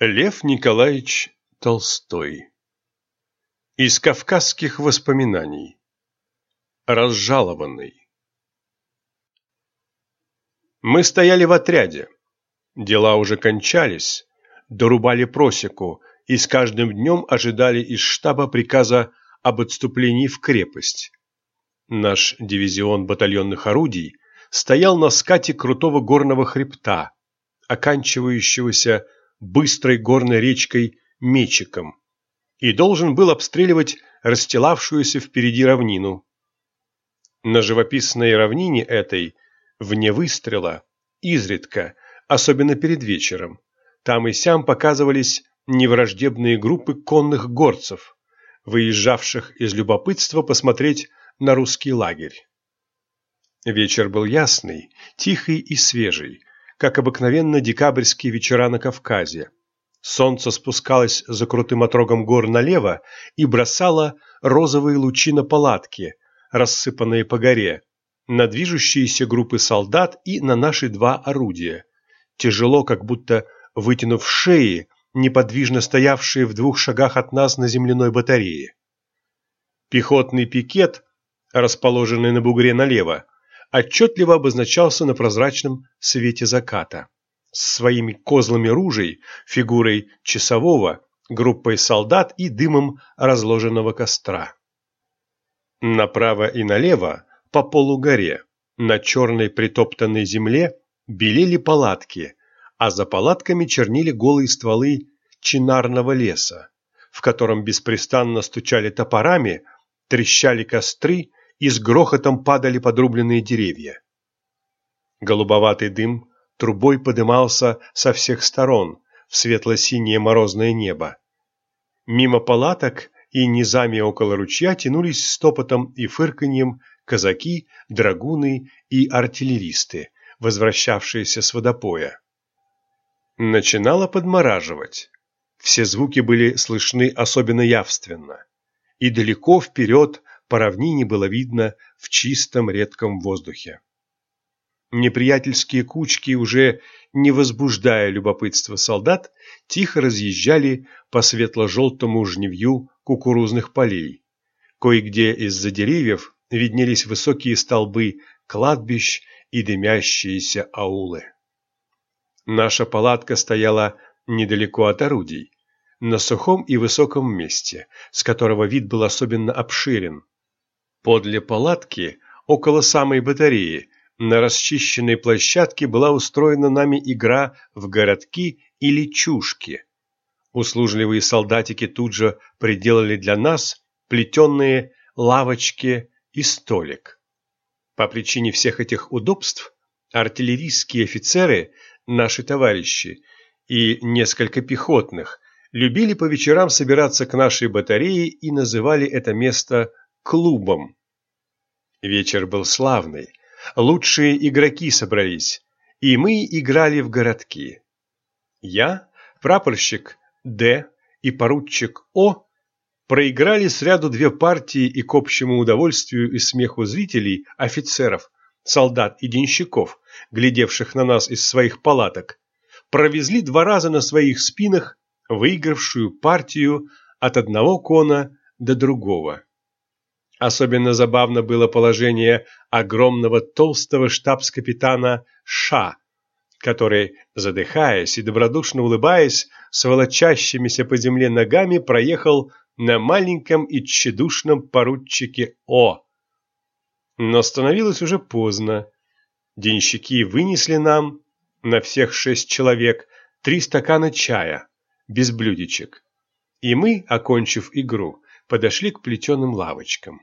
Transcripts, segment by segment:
Лев Николаевич Толстой Из кавказских воспоминаний Разжалованный Мы стояли в отряде. Дела уже кончались, дорубали просеку и с каждым днем ожидали из штаба приказа об отступлении в крепость. Наш дивизион батальонных орудий стоял на скате крутого горного хребта, оканчивающегося быстрой горной речкой Мечиком и должен был обстреливать расстилавшуюся впереди равнину. На живописной равнине этой, вне выстрела, изредка, особенно перед вечером, там и сям показывались невраждебные группы конных горцев, выезжавших из любопытства посмотреть на русский лагерь. Вечер был ясный, тихий и свежий, как обыкновенно декабрьские вечера на Кавказе. Солнце спускалось за крутым отрогом гор налево и бросало розовые лучи на палатки, рассыпанные по горе, на движущиеся группы солдат и на наши два орудия. Тяжело, как будто вытянув шеи, неподвижно стоявшие в двух шагах от нас на земляной батарее. Пехотный пикет, расположенный на бугре налево, отчетливо обозначался на прозрачном свете заката. С своими козлами ружей, фигурой часового, группой солдат и дымом разложенного костра. Направо и налево, по полугоре, на черной притоптанной земле, белели палатки, а за палатками чернили голые стволы чинарного леса, в котором беспрестанно стучали топорами, трещали костры и с грохотом падали подрубленные деревья. Голубоватый дым трубой подымался со всех сторон в светло-синее морозное небо. Мимо палаток и низами около ручья тянулись стопотом и фырканьем казаки, драгуны и артиллеристы, возвращавшиеся с водопоя. Начинало подмораживать. Все звуки были слышны особенно явственно. И далеко вперед по равнине было видно в чистом редком воздухе. Неприятельские кучки, уже не возбуждая любопытства солдат, тихо разъезжали по светло-желтому жневью кукурузных полей. Кое-где из-за деревьев виднелись высокие столбы кладбищ и дымящиеся аулы. Наша палатка стояла недалеко от орудий, на сухом и высоком месте, с которого вид был особенно обширен, Подле палатки, около самой батареи, на расчищенной площадке была устроена нами игра в городки или чушки. Услужливые солдатики тут же приделали для нас плетеные лавочки и столик. По причине всех этих удобств артиллерийские офицеры, наши товарищи, и несколько пехотных любили по вечерам собираться к нашей батарее и называли это место клубом. Вечер был славный, лучшие игроки собрались, и мы играли в городки. Я, прапорщик Д и поручик О проиграли сряду две партии и к общему удовольствию и смеху зрителей, офицеров, солдат и денщиков, глядевших на нас из своих палаток, провезли два раза на своих спинах выигравшую партию от одного кона до другого. Особенно забавно было положение огромного толстого штабс-капитана Ша, который, задыхаясь и добродушно улыбаясь, с волочащимися по земле ногами проехал на маленьком и тщедушном поручике О. Но становилось уже поздно. Денщики вынесли нам, на всех шесть человек, три стакана чая, без блюдечек. И мы, окончив игру, подошли к плетеным лавочкам.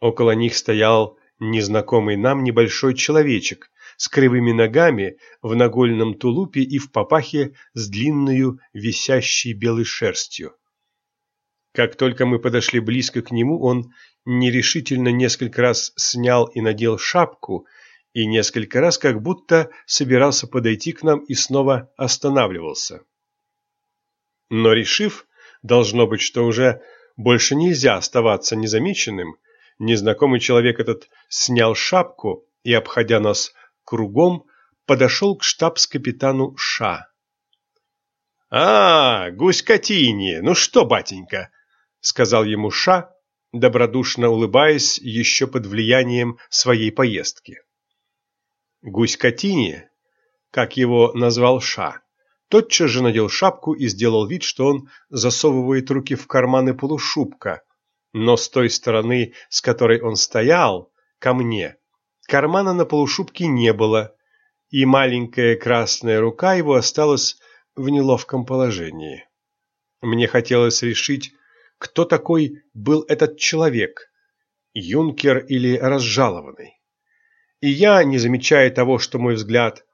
Около них стоял незнакомый нам небольшой человечек с кривыми ногами, в нагольном тулупе и в папахе с длинную висящей белой шерстью. Как только мы подошли близко к нему, он нерешительно несколько раз снял и надел шапку, и несколько раз как будто собирался подойти к нам и снова останавливался. Но решив, должно быть, что уже больше нельзя оставаться незамеченным, незнакомый человек этот снял шапку и, обходя нас кругом, подошел к штабс-капитану Ша. «А, гусь Катини, ну что, батенька?» — сказал ему Ша, добродушно улыбаясь еще под влиянием своей поездки. Гусь Катини, как его назвал Ша, тотчас же надел шапку и сделал вид, что он засовывает руки в карманы полушубка, но с той стороны, с которой он стоял, ко мне, кармана на полушубке не было, и маленькая красная рука его осталась в неловком положении. Мне хотелось решить, кто такой был этот человек, юнкер или разжалованный. И я, не замечая того, что мой взгляд,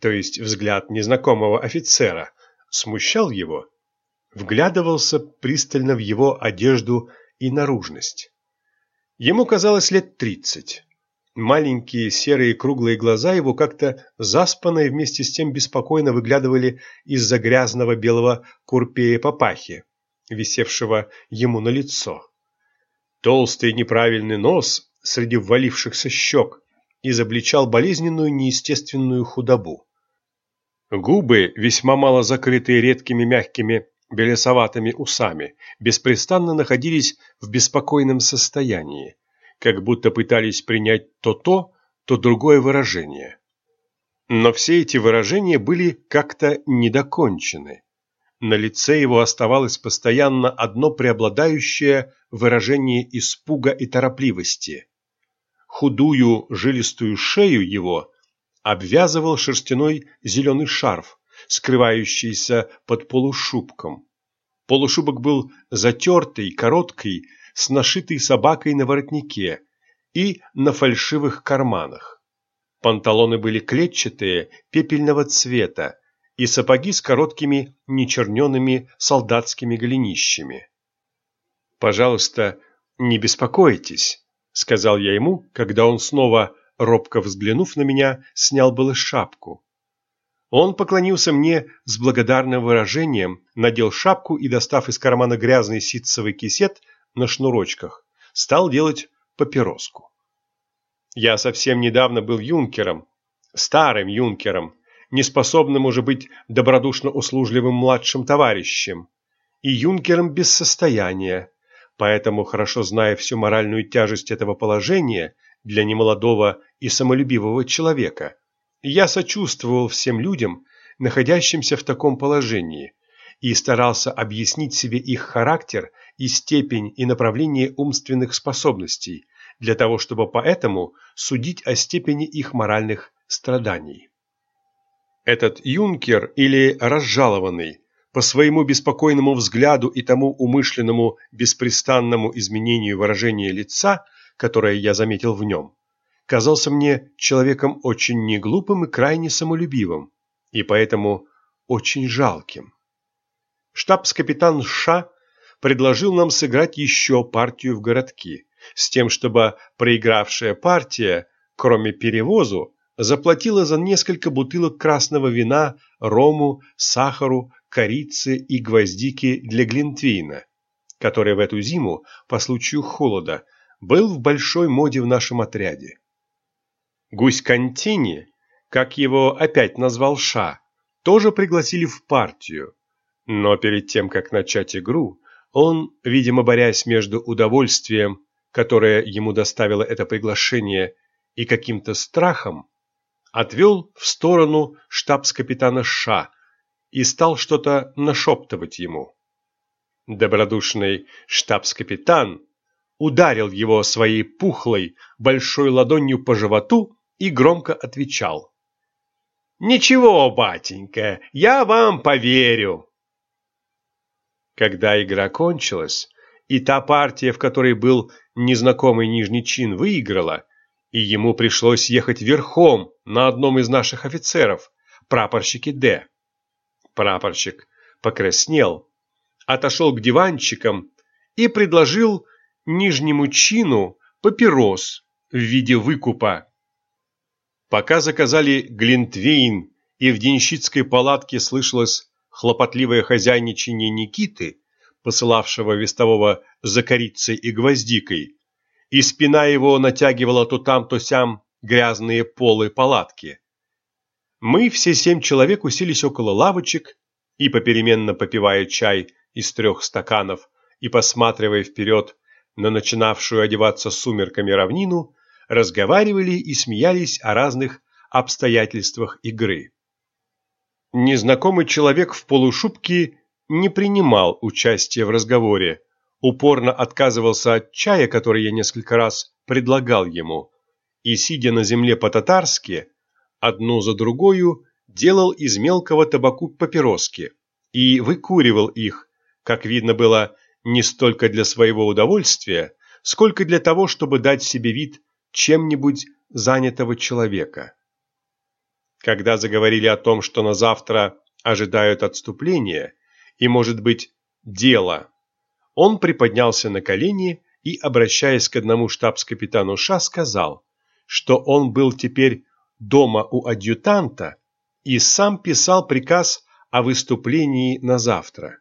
то есть взгляд незнакомого офицера, смущал его, вглядывался пристально в его одежду и наружность. Ему казалось лет тридцать. Маленькие серые круглые глаза его как-то заспанно и вместе с тем беспокойно выглядывали из-за грязного белого курпея папахи, висевшего ему на лицо. Толстый неправильный нос среди ввалившихся щек изобличал болезненную неестественную худобу. Губы, весьма мало закрытые редкими мягкими белесоватыми усами, беспрестанно находились в беспокойном состоянии, как будто пытались принять то то, то другое выражение. Но все эти выражения были как-то недокончены. На лице его оставалось постоянно одно преобладающее выражение испуга и торопливости. Худую жилистую шею его обвязывал шерстяной зеленый шарф, скрывающийся под полушубком. Полушубок был затертый, короткий, с нашитой собакой на воротнике и на фальшивых карманах. Панталоны были клетчатые, пепельного цвета, и сапоги с короткими нечерненными солдатскими голенищами. «Пожалуйста, не беспокойтесь», — сказал я ему, когда он снова, робко взглянув на меня, снял было шапку. Он поклонился мне с благодарным выражением, надел шапку и, достав из кармана грязный ситцевый кисет на шнурочках, стал делать папироску. Я совсем недавно был юнкером, старым юнкером, неспособным уже быть добродушно услужливым младшим товарищем, и юнкером без состояния, поэтому, хорошо зная всю моральную тяжесть этого положения для немолодого и самолюбивого человека, я сочувствовал всем людям, находящимся в таком положении, и старался объяснить себе их характер и степень и направление умственных способностей, для того чтобы поэтому судить о степени их моральных страданий. Этот юнкер или разжалованный по своему беспокойному взгляду и тому умышленному беспрестанному изменению выражения лица, которое я заметил в нем, казался мне человеком очень неглупым и крайне самолюбивым, и поэтому очень жалким. Штабс-капитан Ша предложил нам сыграть еще партию в городки, с тем, чтобы проигравшая партия, кроме перевозу, заплатила за несколько бутылок красного вина, рому, сахару, корицы и гвоздики для Глинтвейна, который в эту зиму, по случаю холода, был в большой моде в нашем отряде. Гусь Кантини, как его опять назвал Ша, тоже пригласили в партию, но перед тем, как начать игру, он, видимо, борясь между удовольствием, которое ему доставило это приглашение, и каким-то страхом, отвел в сторону штабс-капитана Ша и стал что-то нашептывать ему. Добродушный штабс-капитан ударил его своей пухлой большой ладонью по животу и громко отвечал. «Ничего, батенька, я вам поверю». Когда игра кончилась, и та партия, в которой был незнакомый нижний чин, выиграла, и ему пришлось ехать верхом на одном из наших офицеров, прапорщике Д. Прапорщик покраснел, отошел к диванчикам и предложил нижнему чину папирос в виде выкупа. Пока заказали глинтвейн, и в денщицкой палатке слышалось хлопотливое хозяйничание Никиты, посылавшего вестового за корицей и гвоздикой, и спина его натягивала то там, то сям грязные полы палатки. Мы все семь человек уселись около лавочек и, попеременно попивая чай из трех стаканов и посматривая вперед на начинавшую одеваться сумерками равнину, разговаривали и смеялись о разных обстоятельствах игры. Незнакомый человек в полушубке не принимал участия в разговоре, упорно отказывался от чая, который я несколько раз предлагал ему, и, сидя на земле по-татарски, одну за другою делал из мелкого табаку папироски и выкуривал их, как видно было, не столько для своего удовольствия, сколько для того, чтобы дать себе вид чем-нибудь занятого человека. Когда заговорили о том, что на завтра ожидают отступления и, может быть, дело, он приподнялся на колени и, обращаясь к одному штабс-капитану Ша, сказал, что он был теперь дома у адъютанта и сам писал приказ о выступлении на завтра.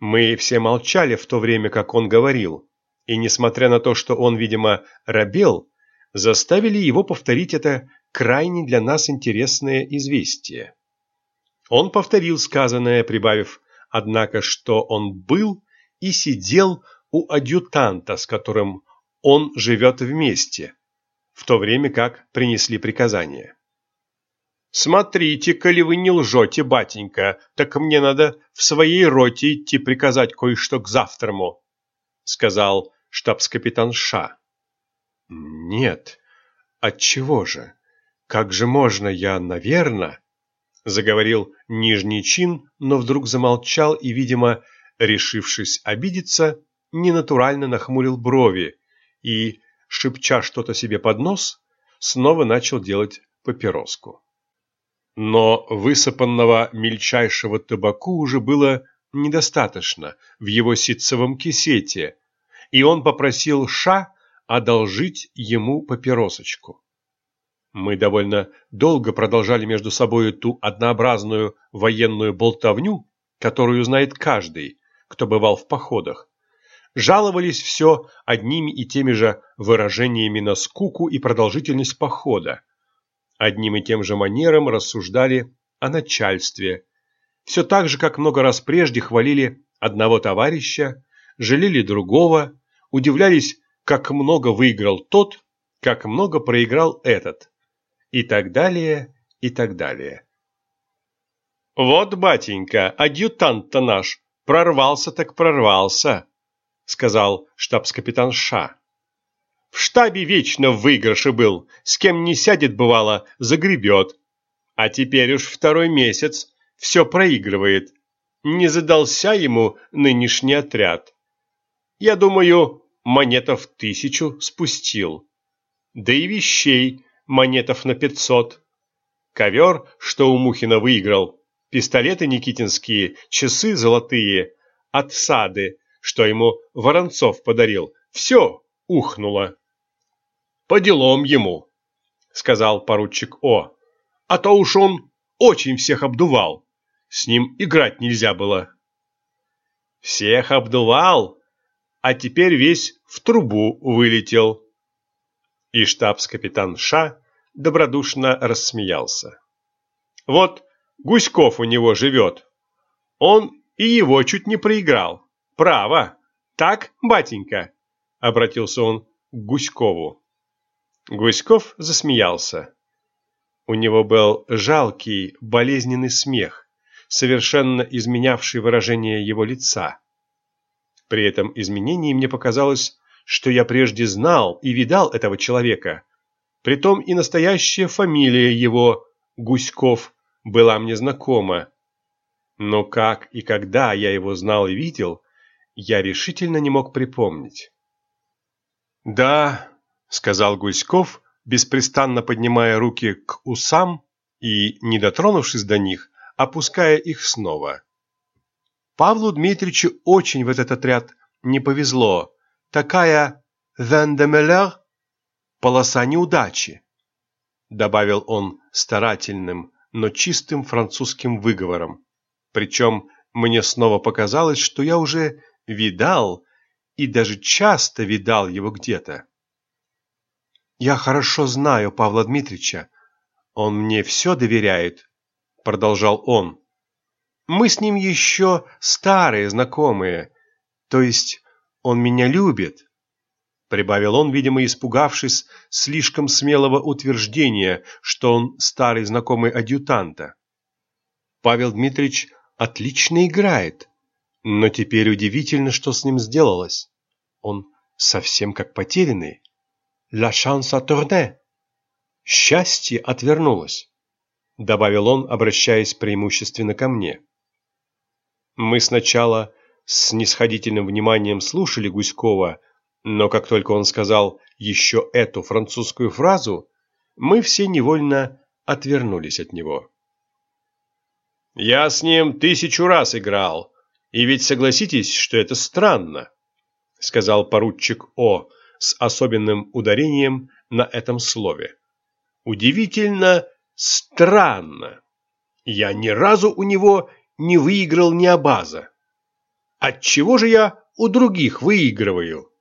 Мы все молчали в то время, как он говорил, и, несмотря на то, что он, видимо, робел, заставили его повторить это крайне для нас интересное известие. Он повторил сказанное, прибавив, однако, что он был и сидел у адъютанта, с которым он живет вместе, в то время как принесли приказание. «Смотрите, коли вы не лжете, батенька, так мне надо в своей роте идти приказать кое-что к завтраму», сказал штабс-капитан Ша. «Нет, отчего же? Как же можно я, наверное?» заговорил нижний чин, но вдруг замолчал и, видимо, решившись обидеться, ненатурально нахмурил брови и, шепча что-то себе под нос, снова начал делать папироску. Но высыпанного мельчайшего табаку уже было недостаточно в его ситцевом кисете, и он попросил Ша одолжить ему папиросочку. Мы довольно долго продолжали между собой ту однообразную военную болтовню, которую знает каждый, кто бывал в походах. Жаловались все одними и теми же выражениями на скуку и продолжительность похода, одним и тем же манером рассуждали о начальстве. Все так же, как много раз прежде хвалили одного товарища, жалели другого, удивлялись, как много выиграл тот, как много проиграл этот, и так далее, и так далее. «Вот, батенька, адъютант-то наш, прорвался так прорвался», сказал штабс-капитан Ша. В штабе вечно в выигрыше был, с кем не сядет, бывало, загребет. А теперь уж второй месяц все проигрывает. Не задался ему нынешний отряд. Я думаю, монетов тысячу спустил. Да и вещей монетов на пятьсот. Ковер, что у Мухина выиграл, пистолеты никитинские, часы золотые, отсады, что ему Воронцов подарил, все ухнуло. По делам ему, сказал поручик О. А то уж он очень всех обдувал. С ним играть нельзя было. Всех обдувал, а теперь весь в трубу вылетел. И штабс-капитан Ша добродушно рассмеялся. Вот Гуськов у него живет. Он и его чуть не проиграл. Право. Так, батенька? Обратился он к Гуськову. Гуськов засмеялся. У него был жалкий, болезненный смех, совершенно изменявший выражение его лица. При этом изменении мне показалось, что я прежде знал и видал этого человека. Притом и настоящая фамилия его, Гуськов, была мне знакома. Но как и когда я его знал и видел, я решительно не мог припомнить. Да, сказал Гуськов, беспрестанно поднимая руки к усам и, не дотронувшись до них, опуская их снова. Павлу Дмитриевичу очень в этот отряд не повезло. Такая «вендемелер» – полоса неудачи, добавил он старательным, но чистым французским выговором. Причем мне снова показалось, что я уже видал и даже часто видал его где-то. Я хорошо знаю Павла Дмитриевича. Он мне все доверяет, продолжал он. Мы с ним еще старые знакомые, то есть он меня любит, прибавил он, видимо, испугавшись слишком смелого утверждения, что он старый знакомый адъютанта. Павел Дмитриевич отлично играет, но теперь удивительно, что с ним сделалось. Он совсем как потерянный. «La chance a tourné». «Счастье отвернулось», — добавил он, обращаясь преимущественно ко мне. Мы сначала с снисходительным вниманием слушали Гуськова, но как только он сказал еще эту французскую фразу, мы все невольно отвернулись от него. «Я с ним тысячу раз играл, и ведь согласитесь, что это странно», сказал поручик О с особенным ударением на этом слове. «Удивительно странно. Я ни разу у него не выиграл ни абаза. Отчего же я у других выигрываю?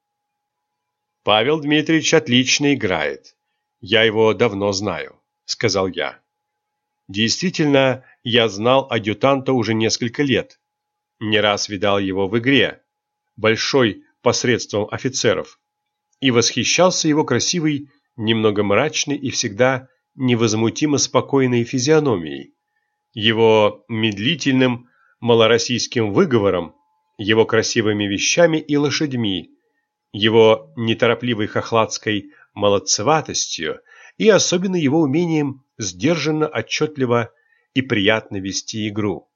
Павел Дмитриевич отлично играет. Я его давно знаю, сказал я. Действительно, я знал адъютанта уже несколько лет. Не раз видал его в игре, большой посредством офицеров, и восхищался его красивой, немного мрачной и всегда невозмутимо спокойной физиономией его медлительным малороссийским выговором, его красивыми вещами и лошадьми, его неторопливой хохладской молодцеватостью и особенно его умением сдержанно, отчетливо и приятно вести игру.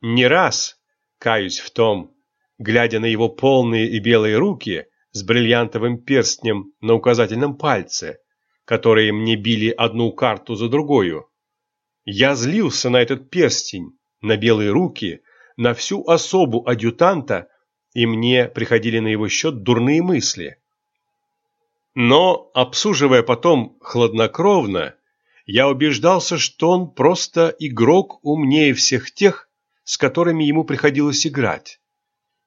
Не раз, каюсь в том, глядя на его полные и белые руки с бриллиантовым перстнем на указательном пальце, которые мне били одну карту за другую, я злился на этот перстень, на белые руки, на всю особу адъютанта, и мне приходили на его счет дурные мысли. Но, обсуживая потом хладнокровно, я убеждался, что он просто игрок умнее всех тех, с которыми ему приходилось играть.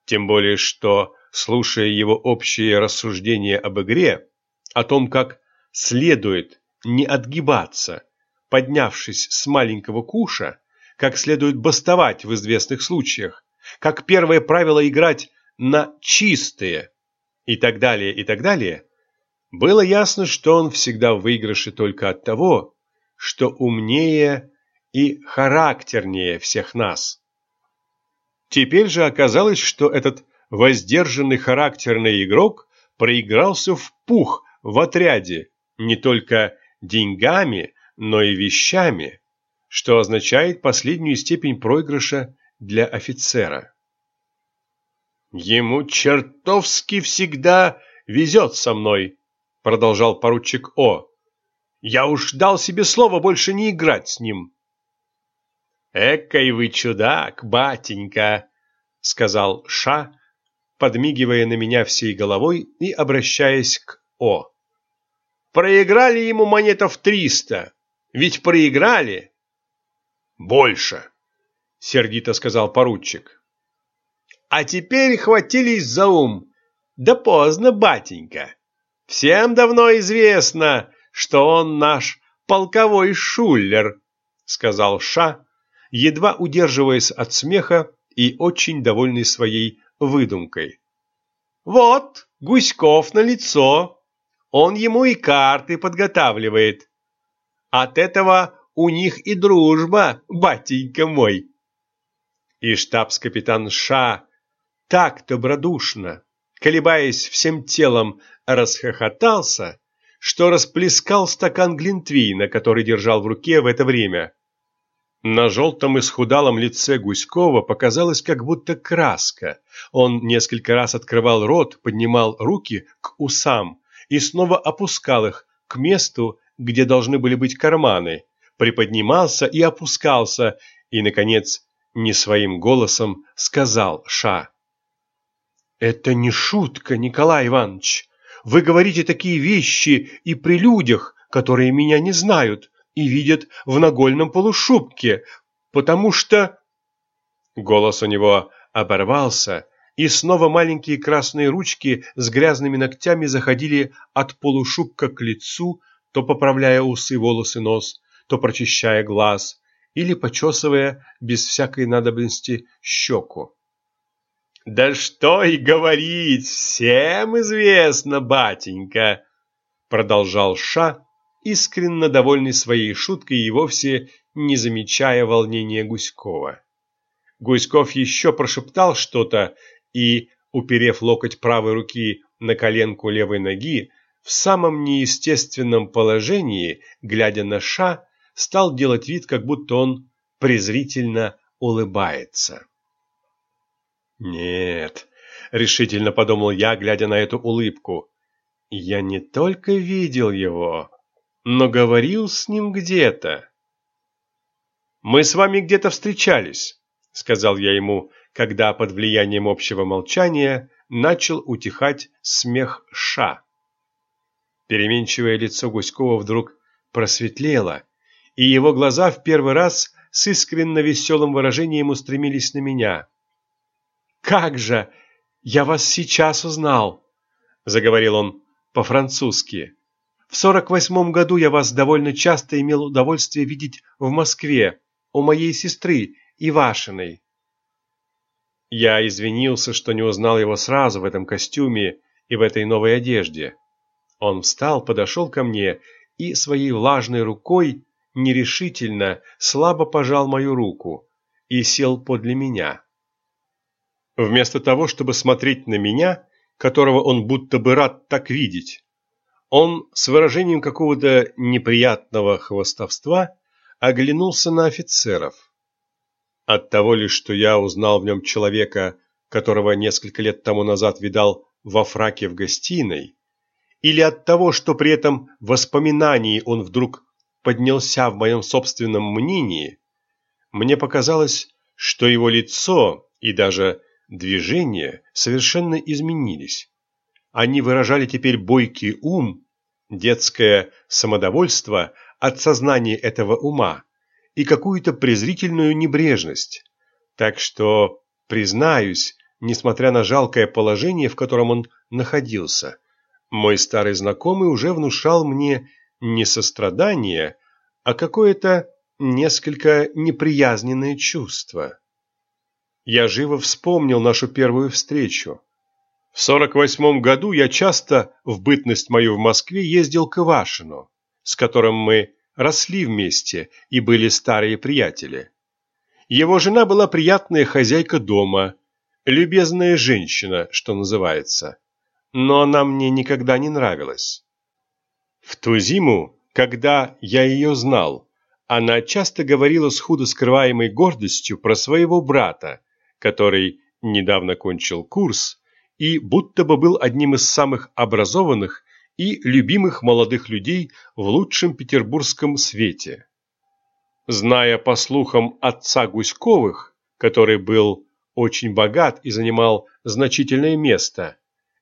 Тем более, что, слушая его общие рассуждения об игре, о том, как следует не отгибаться – поднявшись с маленького куша, как следует бастовать в известных случаях, как первое правило играть на чистые и так далее, и так далее, было ясно, что он всегда в выигрыше только от того, что умнее и характернее всех нас. Теперь же оказалось, что этот воздержанный характерный игрок проигрался в пух в отряде не только деньгами, но и вещами, что означает последнюю степень проигрыша для офицера. «Ему чертовски всегда везет со мной», — продолжал поручик О. «Я уж дал себе слово больше не играть с ним». «Экой вы чудак, батенька», — сказал Ша, подмигивая на меня всей головой и обращаясь к О. «Проиграли ему монетов триста, ведь проиграли. Больше, сердито сказал поручик. А теперь хватились за ум. Да поздно, батенька. Всем давно известно, что он наш полковой шулер, сказал Ша, едва удерживаясь от смеха и очень довольный своей выдумкой. Вот, Гуськов на лицо. Он ему и карты подготавливает. От этого у них и дружба, батенька мой. И штабс-капитан Ша так добродушно, колебаясь всем телом, расхохотался, что расплескал стакан глинтвейна, который держал в руке в это время. На желтом исхудалом лице Гуськова показалась как будто краска. Он несколько раз открывал рот, поднимал руки к усам и снова опускал их к месту, где должны были быть карманы, приподнимался и опускался, и, наконец, не своим голосом сказал Ша. «Это не шутка, Николай Иванович. Вы говорите такие вещи и при людях, которые меня не знают и видят в нагольном полушубке, потому что...» Голос у него оборвался, и снова маленькие красные ручки с грязными ногтями заходили от полушубка к лицу, то поправляя усы, волосы, нос, то прочищая глаз, или почесывая без всякой надобности щеку. «Да что и говорить, всем известно, батенька!» Продолжал Ша, искренне довольный своей шуткой и вовсе не замечая волнения Гуськова. Гуськов еще прошептал что-то и, уперев локоть правой руки на коленку левой ноги, в самом неестественном положении, глядя на Ша, стал делать вид, как будто он презрительно улыбается. «Нет», — решительно подумал я, глядя на эту улыбку, — «я не только видел его, но говорил с ним где-то». «Мы с вами где-то встречались», — сказал я ему, когда под влиянием общего молчания начал утихать смех Ша. Переменчивое лицо Гуськова вдруг просветлело, и его глаза в первый раз с искренно веселым выражением устремились на меня. «Как же! Я вас сейчас узнал!» — заговорил он по-французски. «В сорок восьмом году я вас довольно часто имел удовольствие видеть в Москве, у моей сестры Ивашиной». Я извинился, что не узнал его сразу в этом костюме и в этой новой одежде. Он встал, подошел ко мне и своей влажной рукой нерешительно, слабо пожал мою руку и сел подле меня. Вместо того, чтобы смотреть на меня, которого он будто бы рад так видеть, он с выражением какого-то неприятного хвостовства оглянулся на офицеров. От того ли, что я узнал в нем человека, которого несколько лет тому назад видал во фраке в гостиной, или от того, что при этом воспоминании он вдруг поднялся в моем собственном мнении, мне показалось, что его лицо и даже движения совершенно изменились. Они выражали теперь бойкий ум, детское самодовольство от сознания этого ума и какую-то презрительную небрежность. Так что, признаюсь, несмотря на жалкое положение, в котором он находился, мой старый знакомый уже внушал мне не сострадание, а какое-то несколько неприязненное чувство. Я живо вспомнил нашу первую встречу. В сорок восьмом году я часто в бытность мою в Москве ездил к Ивашину, с которым мы росли вместе и были старые приятели. Его жена была приятная хозяйка дома, любезная женщина, что называется, но она мне никогда не нравилась. В ту зиму, когда я ее знал, она часто говорила с худо скрываемой гордостью про своего брата, который недавно кончил курс и будто бы был одним из самых образованных и любимых молодых людей в лучшем петербургском свете. Зная по слухам отца Гуськовых, который был очень богат и занимал значительное место,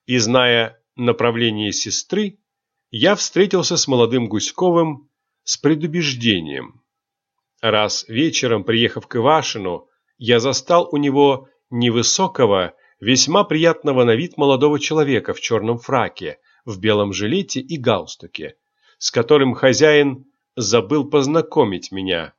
и зная направление сестры, я встретился с молодым Гуськовым с предубеждением. Раз вечером, приехав к Ивашину, я застал у него невысокого, весьма приятного на вид молодого человека в черном фраке, в белом жилете и галстуке, с которым хозяин забыл познакомить меня.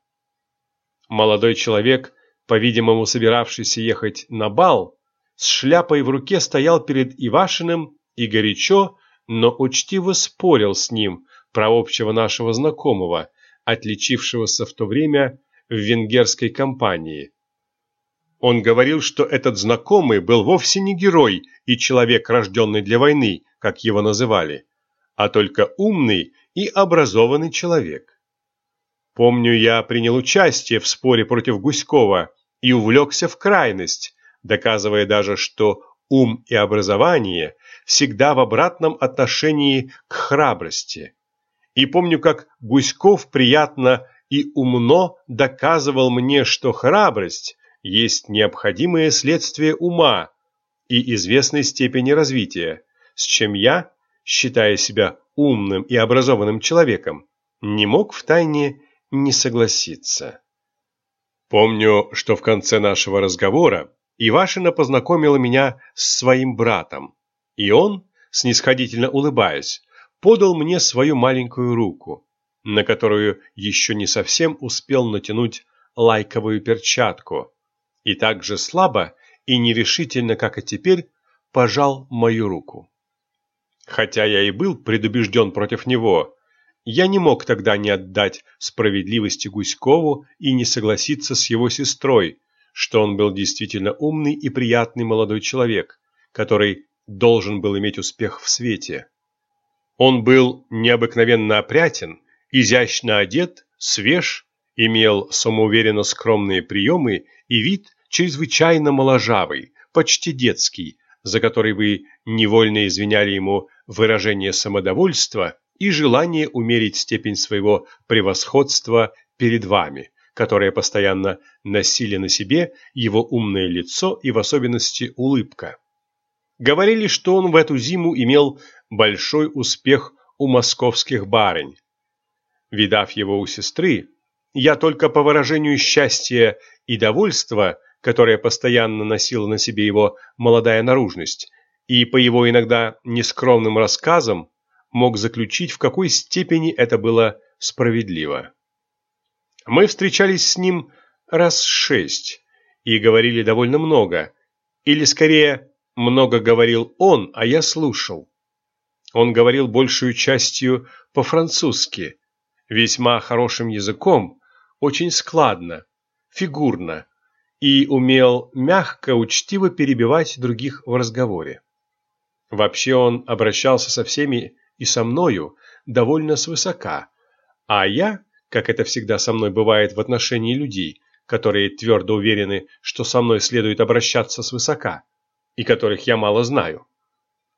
Молодой человек, по-видимому собиравшийся ехать на бал, с шляпой в руке стоял перед Ивашиным и горячо, но учтиво спорил с ним про общего нашего знакомого, отличившегося в то время в венгерской компании. Он говорил, что этот знакомый был вовсе не герой и человек, рожденный для войны, как его называли, а только умный и образованный человек. Помню, я принял участие в споре против Гуськова и увлекся в крайность, доказывая даже, что ум и образование всегда в обратном отношении к храбрости. И помню, как Гуськов приятно и умно доказывал мне, что храбрость есть необходимое следствие ума и известной степени развития, с чем я, считая себя умным и образованным человеком, не мог втайне не согласиться. Помню, что в конце нашего разговора Ивашина познакомила меня с своим братом, и он, снисходительно улыбаясь, подал мне свою маленькую руку, на которую еще не совсем успел натянуть лайковую перчатку и так же слабо и нерешительно, как и теперь, пожал мою руку. Хотя я и был предубежден против него, я не мог тогда не отдать справедливости Гуськову и не согласиться с его сестрой, что он был действительно умный и приятный молодой человек, который должен был иметь успех в свете. Он был необыкновенно опрятен, изящно одет, свеж, имел самоуверенно скромные приемы и вид чрезвычайно моложавый, почти детский, за который вы невольно извиняли ему выражение самодовольства и желание умерить степень своего превосходства перед вами, которое постоянно носили на себе его умное лицо и в особенности улыбка. Говорили, что он в эту зиму имел большой успех у московских барынь. Видав его у сестры, я только по выражению счастья и довольства, которое постоянно носила на себе его молодая наружность, и по его иногда нескромным рассказам, мог заключить, в какой степени это было справедливо. Мы встречались с ним раз шесть и говорили довольно много, или скорее много говорил он, а я слушал. Он говорил большую частью по-французски, весьма хорошим языком, очень складно, фигурно и умел мягко, учтиво перебивать других в разговоре. Вообще он обращался со всеми и со мною довольно свысока, а я, как это всегда со мной бывает в отношении людей, которые твердо уверены, что со мной следует обращаться свысока, и которых я мало знаю,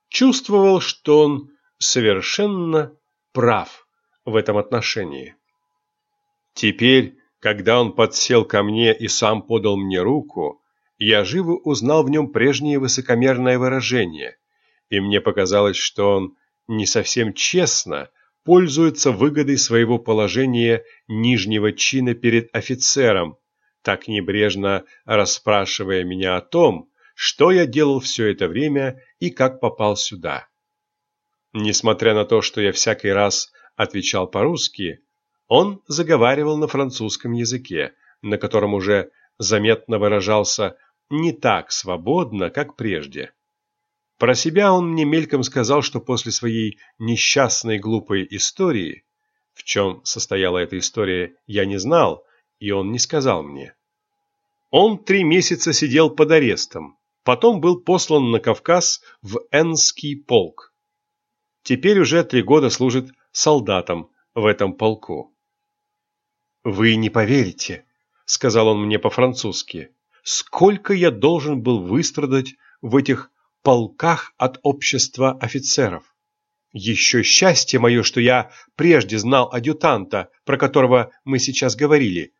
чувствовал, что он совершенно прав в этом отношении. Теперь, когда он подсел ко мне и сам подал мне руку, я живо узнал в нем прежнее высокомерное выражение, и мне показалось, что он не совсем честно пользуется выгодой своего положения нижнего чина перед офицером, так небрежно расспрашивая меня о том, что я делал все это время и как попал сюда. Несмотря на то, что я всякий раз отвечал по-русски, он заговаривал на французском языке, на котором уже заметно выражался не так свободно, как прежде. Про себя он мне мельком сказал, что после своей несчастной глупой истории, в чем состояла эта история, я не знал, и он не сказал мне. Он три месяца сидел под арестом, потом был послан на Кавказ в Энский полк. Теперь уже три года служит солдатом в этом полку. «Вы не поверите», — сказал он мне по-французски, «сколько я должен был выстрадать в этих полках от общества офицеров. Еще счастье мое, что я прежде знал адъютанта, про которого мы сейчас говорили.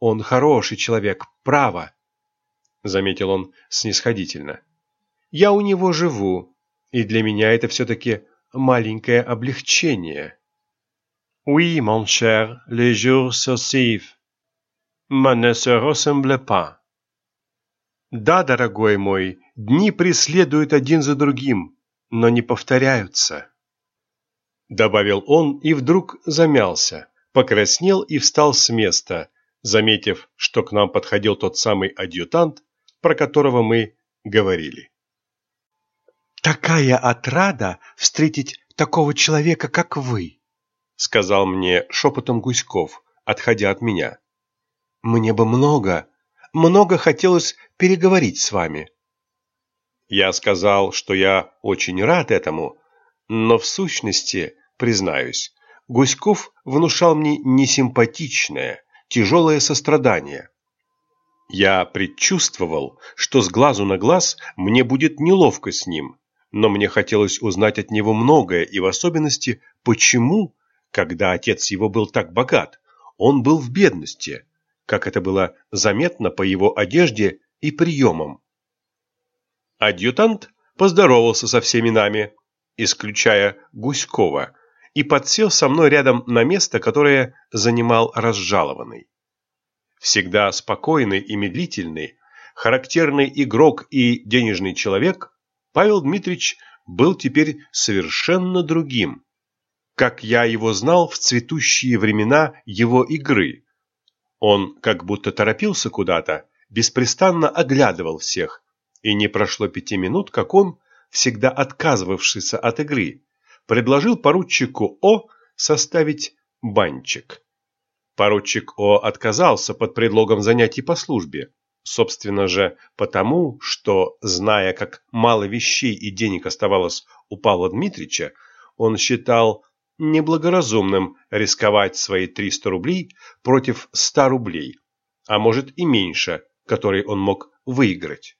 Он хороший человек, право, — заметил он снисходительно. Я у него живу, и для меня это все-таки маленькое облегчение. Oui, mon cher, les jours suivent, mais ne se ressemblent pas. Да, дорогой мой, дни преследуют один за другим, но не повторяются. Добавил он и вдруг замялся, покраснел и встал с места, заметив, что к нам подходил тот самый адъютант, про которого мы говорили. «Такая отрада встретить такого человека, как вы», сказал мне шепотом Гуськов, отходя от меня. «Мне бы много, много хотелось переговорить с вами». Я сказал, что я очень рад этому, но в сущности, признаюсь, Гуськов внушал мне несимпатичное, тяжелое сострадание. Я предчувствовал, что с глазу на глаз мне будет неловко с ним, но мне хотелось узнать от него многое, и в особенности, почему, когда отец его был так богат, он был в бедности, как это было заметно по его одежде и приемам. Адъютант поздоровался со всеми нами, исключая Гуськова, и подсел со мной рядом на место, которое занимал разжалованный. Всегда спокойный и медлительный, характерный игрок и денежный человек, Павел Дмитриевич был теперь совершенно другим, как я его знал в цветущие времена его игры. Он как будто торопился куда-то, беспрестанно оглядывал всех, и не прошло пяти минут, как он, всегда отказывавшийся от игры, предложил поручику О составить банчик. Поручик О отказался под предлогом занятий по службе, собственно же потому, что, зная, как мало вещей и денег оставалось у Павла Дмитрича, он считал неблагоразумным рисковать свои 300 рублей против 100 рублей, а может и меньше, которые он мог выиграть.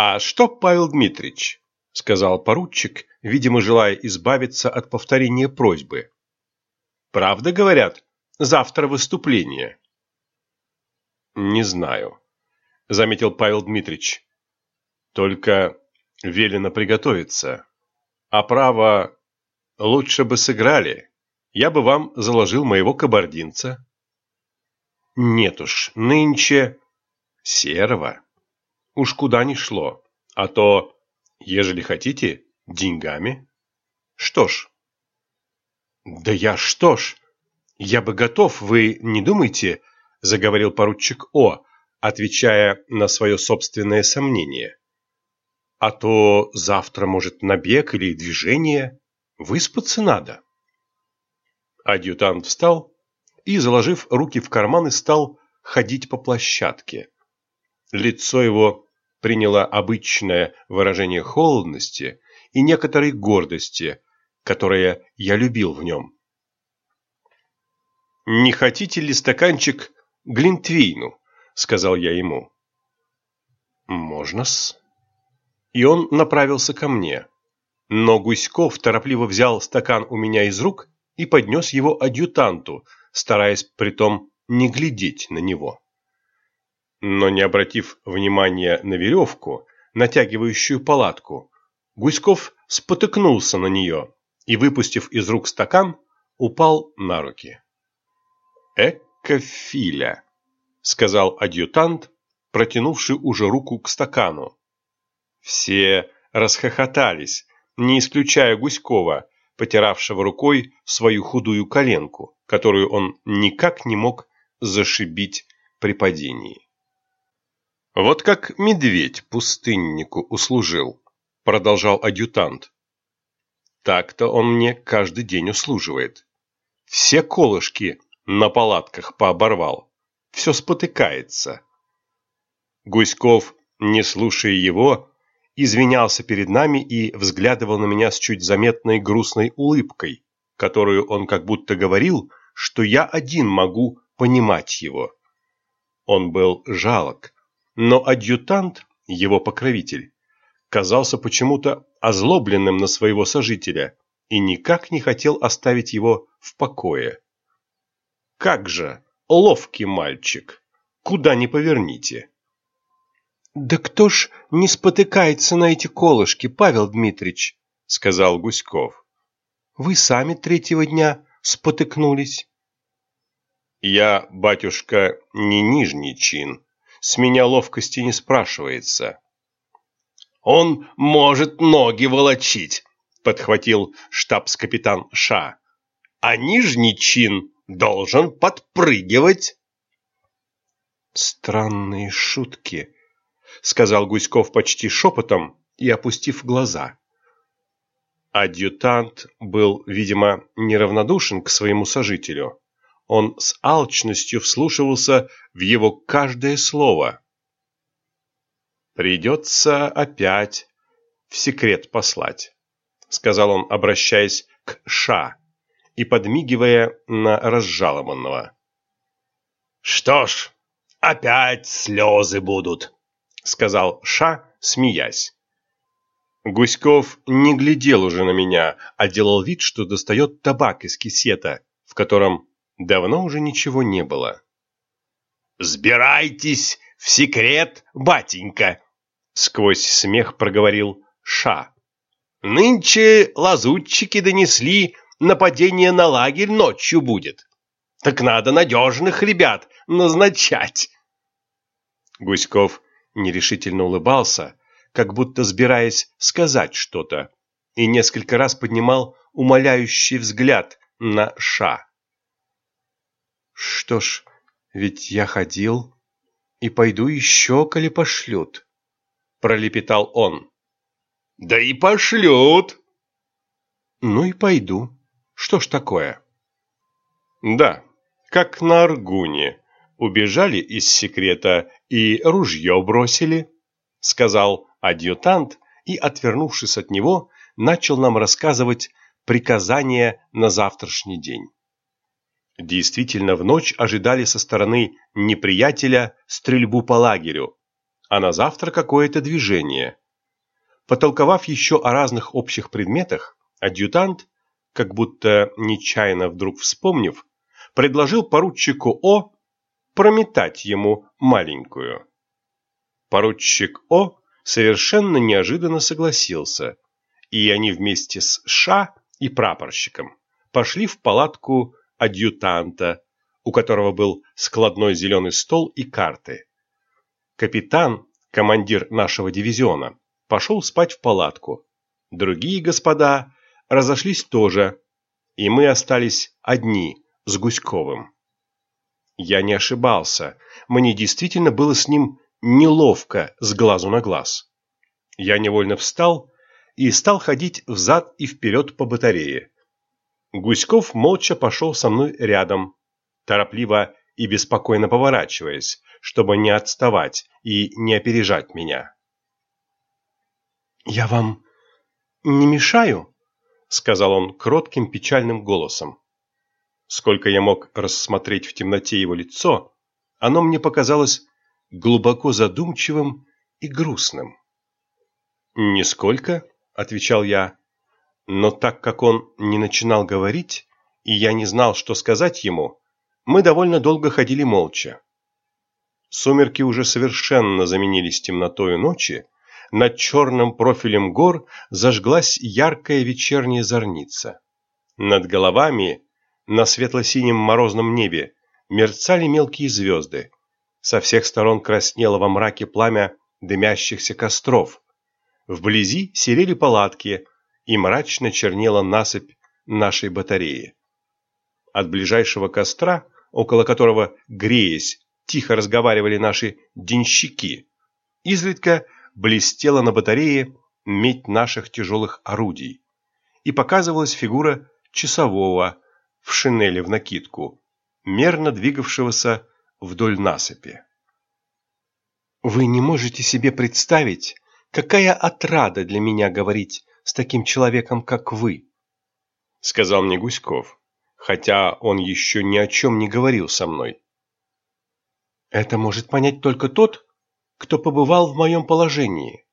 «А что, Павел Дмитрич?» – сказал поручик, видимо, желая избавиться от повторения просьбы. «Правда, говорят, завтра выступление?» «Не знаю», – заметил Павел Дмитрич. «Только велено приготовиться. А право, лучше бы сыграли. Я бы вам заложил моего кабардинца». «Нет уж, нынче серого». Уж куда ни шло. А то, ежели хотите, деньгами. Что ж. Да я что ж. Я бы готов, вы не думайте, заговорил поручик О, отвечая на свое собственное сомнение. А то завтра, может, набег или движение. Выспаться надо. Адъютант встал и, заложив руки в карманы, стал ходить по площадке. Лицо его приняло обычное выражение холодности и некоторой гордости, которое я любил в нем. «Не хотите ли стаканчик глинтвейну?» — сказал я ему. «Можно-с». И он направился ко мне. Но Гуськов торопливо взял стакан у меня из рук и поднес его адъютанту, стараясь притом не глядеть на него но не обратив внимания на веревку, натягивающую палатку, Гуськов спотыкнулся на нее и, выпустив из рук стакан, упал на руки. «Экофиля», — сказал адъютант, протянувший уже руку к стакану. Все расхохотались, не исключая Гуськова, потиравшего рукой свою худую коленку, которую он никак не мог зашибить при падении. Вот как медведь пустыннику услужил, продолжал адъютант. Так-то он мне каждый день услуживает. Все колышки на палатках пооборвал. Все спотыкается. Гуськов, не слушая его, извинялся перед нами и взглядывал на меня с чуть заметной грустной улыбкой, которую он как будто говорил, что я один могу понимать его. Он был жалок, но адъютант, его покровитель, казался почему-то озлобленным на своего сожителя и никак не хотел оставить его в покое. Как же, ловкий мальчик, куда ни поверните. Да кто ж не спотыкается на эти колышки, Павел Дмитрич, сказал Гуськов. Вы сами третьего дня спотыкнулись. Я, батюшка, не нижний чин, с меня ловкости не спрашивается. «Он может ноги волочить», — подхватил штабс-капитан Ша. «А нижний чин должен подпрыгивать». «Странные шутки», — сказал Гуськов почти шепотом и опустив глаза. Адъютант был, видимо, неравнодушен к своему сожителю. Он с алчностью вслушивался в его каждое слово. «Придется опять в секрет послать», — сказал он, обращаясь к Ша и подмигивая на разжалованного. «Что ж, опять слезы будут», — сказал Ша, смеясь. Гуськов не глядел уже на меня, а делал вид, что достает табак из кисета, в котором Давно уже ничего не было. «Сбирайтесь в секрет, батенька!» Сквозь смех проговорил Ша. «Нынче лазутчики донесли, нападение на лагерь ночью будет. Так надо надежных ребят назначать!» Гуськов нерешительно улыбался, как будто сбираясь сказать что-то, и несколько раз поднимал умоляющий взгляд на Ша. Что ж, Ведь я ходил и пойду еще, коли пошлют, пролепетал он. Да и пошлют. Ну и пойду. Что ж такое? Да, как на Аргуне. Убежали из секрета и ружье бросили, сказал адъютант и, отвернувшись от него, начал нам рассказывать приказания на завтрашний день. Действительно, в ночь ожидали со стороны неприятеля стрельбу по лагерю, а на завтра какое-то движение. Потолковав еще о разных общих предметах, адъютант, как будто нечаянно вдруг вспомнив, предложил поручику О прометать ему маленькую. Поручик О совершенно неожиданно согласился, и они вместе с Ша и прапорщиком пошли в палатку адъютанта, у которого был складной зеленый стол и карты. Капитан, командир нашего дивизиона, пошел спать в палатку. Другие господа разошлись тоже, и мы остались одни с Гуськовым. Я не ошибался, мне действительно было с ним неловко с глазу на глаз. Я невольно встал и стал ходить взад и вперед по батарее. Гуськов молча пошел со мной рядом, торопливо и беспокойно поворачиваясь, чтобы не отставать и не опережать меня. «Я вам не мешаю?» — сказал он кротким печальным голосом. Сколько я мог рассмотреть в темноте его лицо, оно мне показалось глубоко задумчивым и грустным. «Нисколько», — отвечал я, но так как он не начинал говорить, и я не знал, что сказать ему, мы довольно долго ходили молча. Сумерки уже совершенно заменились темнотою ночи, над черным профилем гор зажглась яркая вечерняя зорница. Над головами, на светло-синем морозном небе, мерцали мелкие звезды. Со всех сторон краснело во мраке пламя дымящихся костров. Вблизи серели палатки – и мрачно чернела насыпь нашей батареи. От ближайшего костра, около которого, греясь, тихо разговаривали наши денщики, изредка блестела на батарее медь наших тяжелых орудий, и показывалась фигура часового в шинели в накидку, мерно двигавшегося вдоль насыпи. Вы не можете себе представить, какая отрада для меня говорить с таким человеком, как вы», — сказал мне Гуськов, хотя он еще ни о чем не говорил со мной. «Это может понять только тот, кто побывал в моем положении».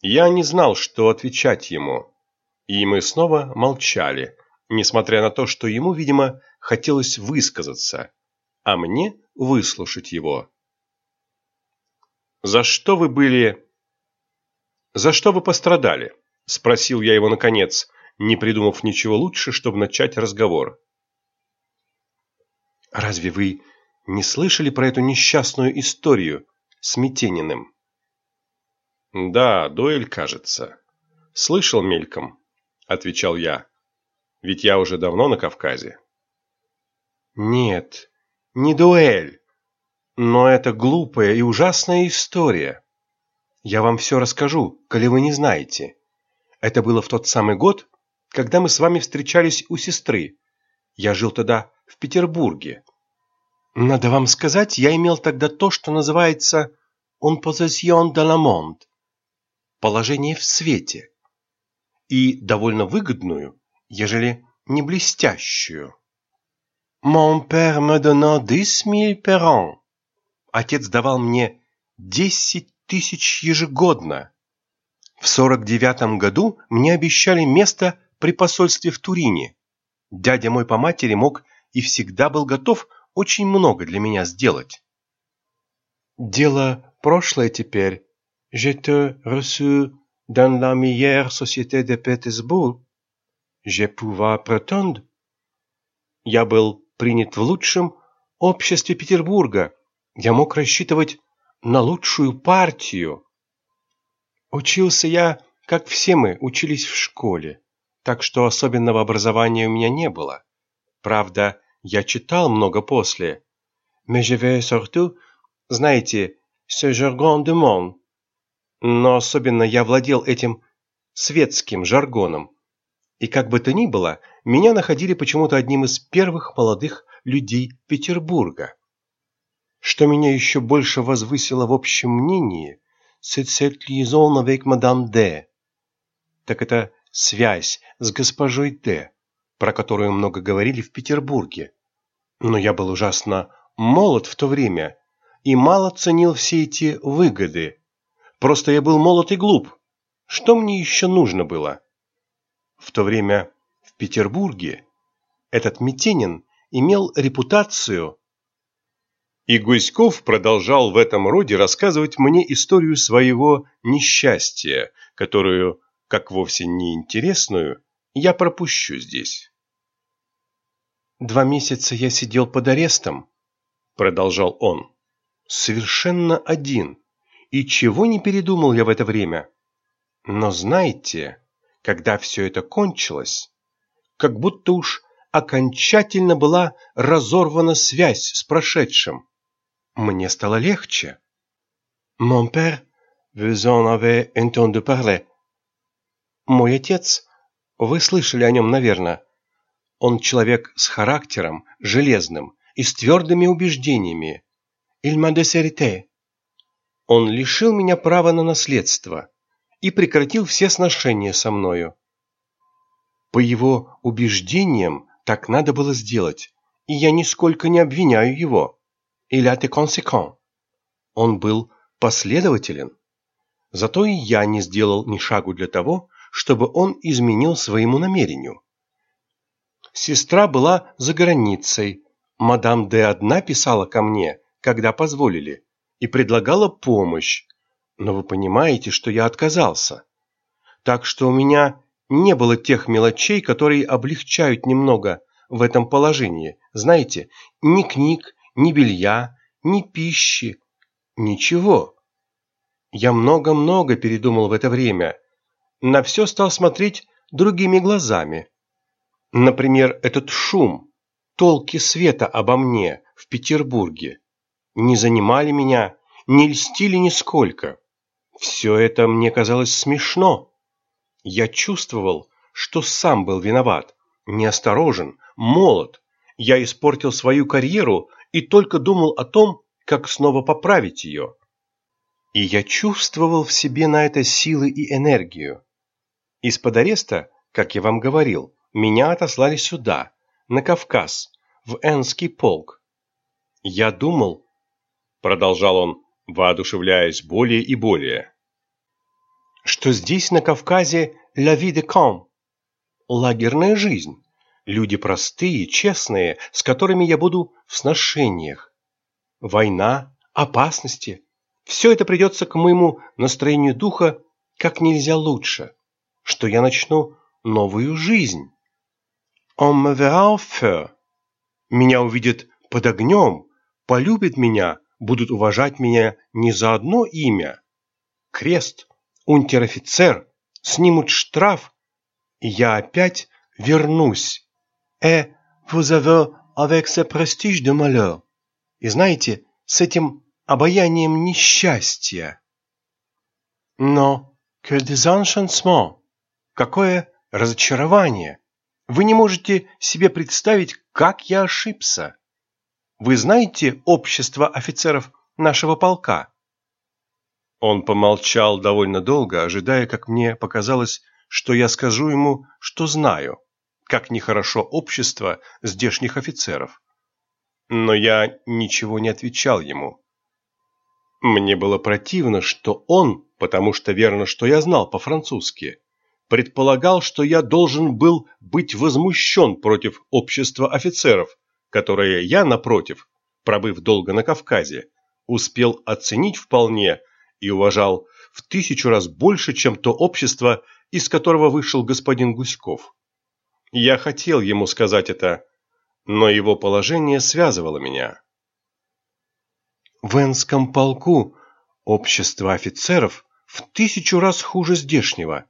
Я не знал, что отвечать ему, и мы снова молчали, несмотря на то, что ему, видимо, хотелось высказаться, а мне выслушать его. «За что вы были «За что вы пострадали?» – спросил я его наконец, не придумав ничего лучше, чтобы начать разговор. «Разве вы не слышали про эту несчастную историю с Метениным?» «Да, дуэль, кажется. Слышал мельком», – отвечал я. «Ведь я уже давно на Кавказе». «Нет, не дуэль, но это глупая и ужасная история». Я вам все расскажу, коли вы не знаете. Это было в тот самый год, когда мы с вами встречались у сестры. Я жил тогда в Петербурге. Надо вам сказать, я имел тогда то, что называется «un position de la monde» – положение в свете. И довольно выгодную, ежели не блестящую. Mon père me donna dix mille per an. Отец давал мне десять тысяч ежегодно. В сорок девятом году мне обещали место при посольстве в Турине. Дядя мой по матери мог и всегда был готов очень много для меня сделать. Дело прошлое теперь. Je te reçu dans la meilleure société de Pétersbourg. Je pouvais prétendre. Я был принят в лучшем обществе Петербурга. Я мог рассчитывать на лучшую партию. Учился я, как все мы, учились в школе, так что особенного образования у меня не было. Правда, я читал много после, Mais je vais surtout, знаете, ce jargon de monde. Но особенно я владел этим светским жаргоном. И как бы то ни было, меня находили почему-то одним из первых молодых людей Петербурга. Что меня еще больше возвысило в общем мнении, c'est cette liaison avec Madame. Так это связь с госпожой Д, про которую много говорили в Петербурге. Но я был ужасно молод в то время и мало ценил все эти выгоды. Просто я был молод и глуп. Что мне еще нужно было? В то время в Петербурге этот Митенин имел репутацию. И Гуськов продолжал в этом роде рассказывать мне историю своего несчастья, которую, как вовсе не интересную, я пропущу здесь. «Два месяца я сидел под арестом», — продолжал он, — «совершенно один, и чего не передумал я в это время. Но знаете, когда все это кончилось, как будто уж окончательно была разорвана связь с прошедшим. Мне стало легче. Mon père, vous en avez entendu parler. Мой отец, вы слышали о нем, наверное. Он человек с характером, железным и с твердыми убеждениями. Il m'a déserté. Он лишил меня права на наследство и прекратил все сношения со мною. По его убеждениям так надо было сделать, и я нисколько не обвиняю его. Il a été conséquent. Он был последователен. Зато и я не сделал ни шагу для того, чтобы он изменил своему намерению. Сестра была за границей. Мадам Д. одна писала ко мне, когда позволили, и предлагала помощь, но вы понимаете, что я отказался. Так что у меня не было тех мелочей, которые облегчают немного в этом положении. Знаете, ни книг, ни белья, ни пищи, ничего. Я много-много передумал в это время. На все стал смотреть другими глазами. Например, этот шум, толки света обо мне в Петербурге не занимали меня, не льстили нисколько. Все это мне казалось смешно. Я чувствовал, что сам был виноват, неосторожен, молод. Я испортил свою карьеру и только думал о том, как снова поправить ее. И я чувствовал в себе на это силы и энергию. Из-под ареста, как я вам говорил, меня отослали сюда, на Кавказ, в Энский полк. Я думал, продолжал он, воодушевляясь более и более. Что здесь, на Кавказе, «la vie de camp» – лагерная жизнь, люди простые, честные, с которыми я буду в сношениях. Война, опасности – все это придется к моему настроению духа как нельзя лучше, что я начну новую жизнь. On me. Меня увидят под огнем, полюбят меня, будут уважать меня не за одно имя. Крест, унтер-офицер, снимут штраф, и я опять вернусь. «Et vous avez avec ce prestige de malheur». И знаете, с этим обаянием несчастья. Но que des enchantements! Какое разочарование! Вы не можете себе представить, как я ошибся. Вы знаете общество офицеров нашего полка?» Он помолчал довольно долго, ожидая, как мне показалось, что я скажу ему, что знаю, как нехорошо общество здешних офицеров. Но я ничего не отвечал ему. Мне было противно, что он, потому что верно, что я знал по-французски, предполагал, что я должен был быть возмущен против общества офицеров, которое я, напротив, пробыв долго на Кавказе, успел оценить вполне и уважал в тысячу раз больше, чем то общество, из которого вышел господин Гуськов. Я хотел ему сказать это, но его положение связывало меня. В Энском полку общество офицеров в тысячу раз хуже здешнего,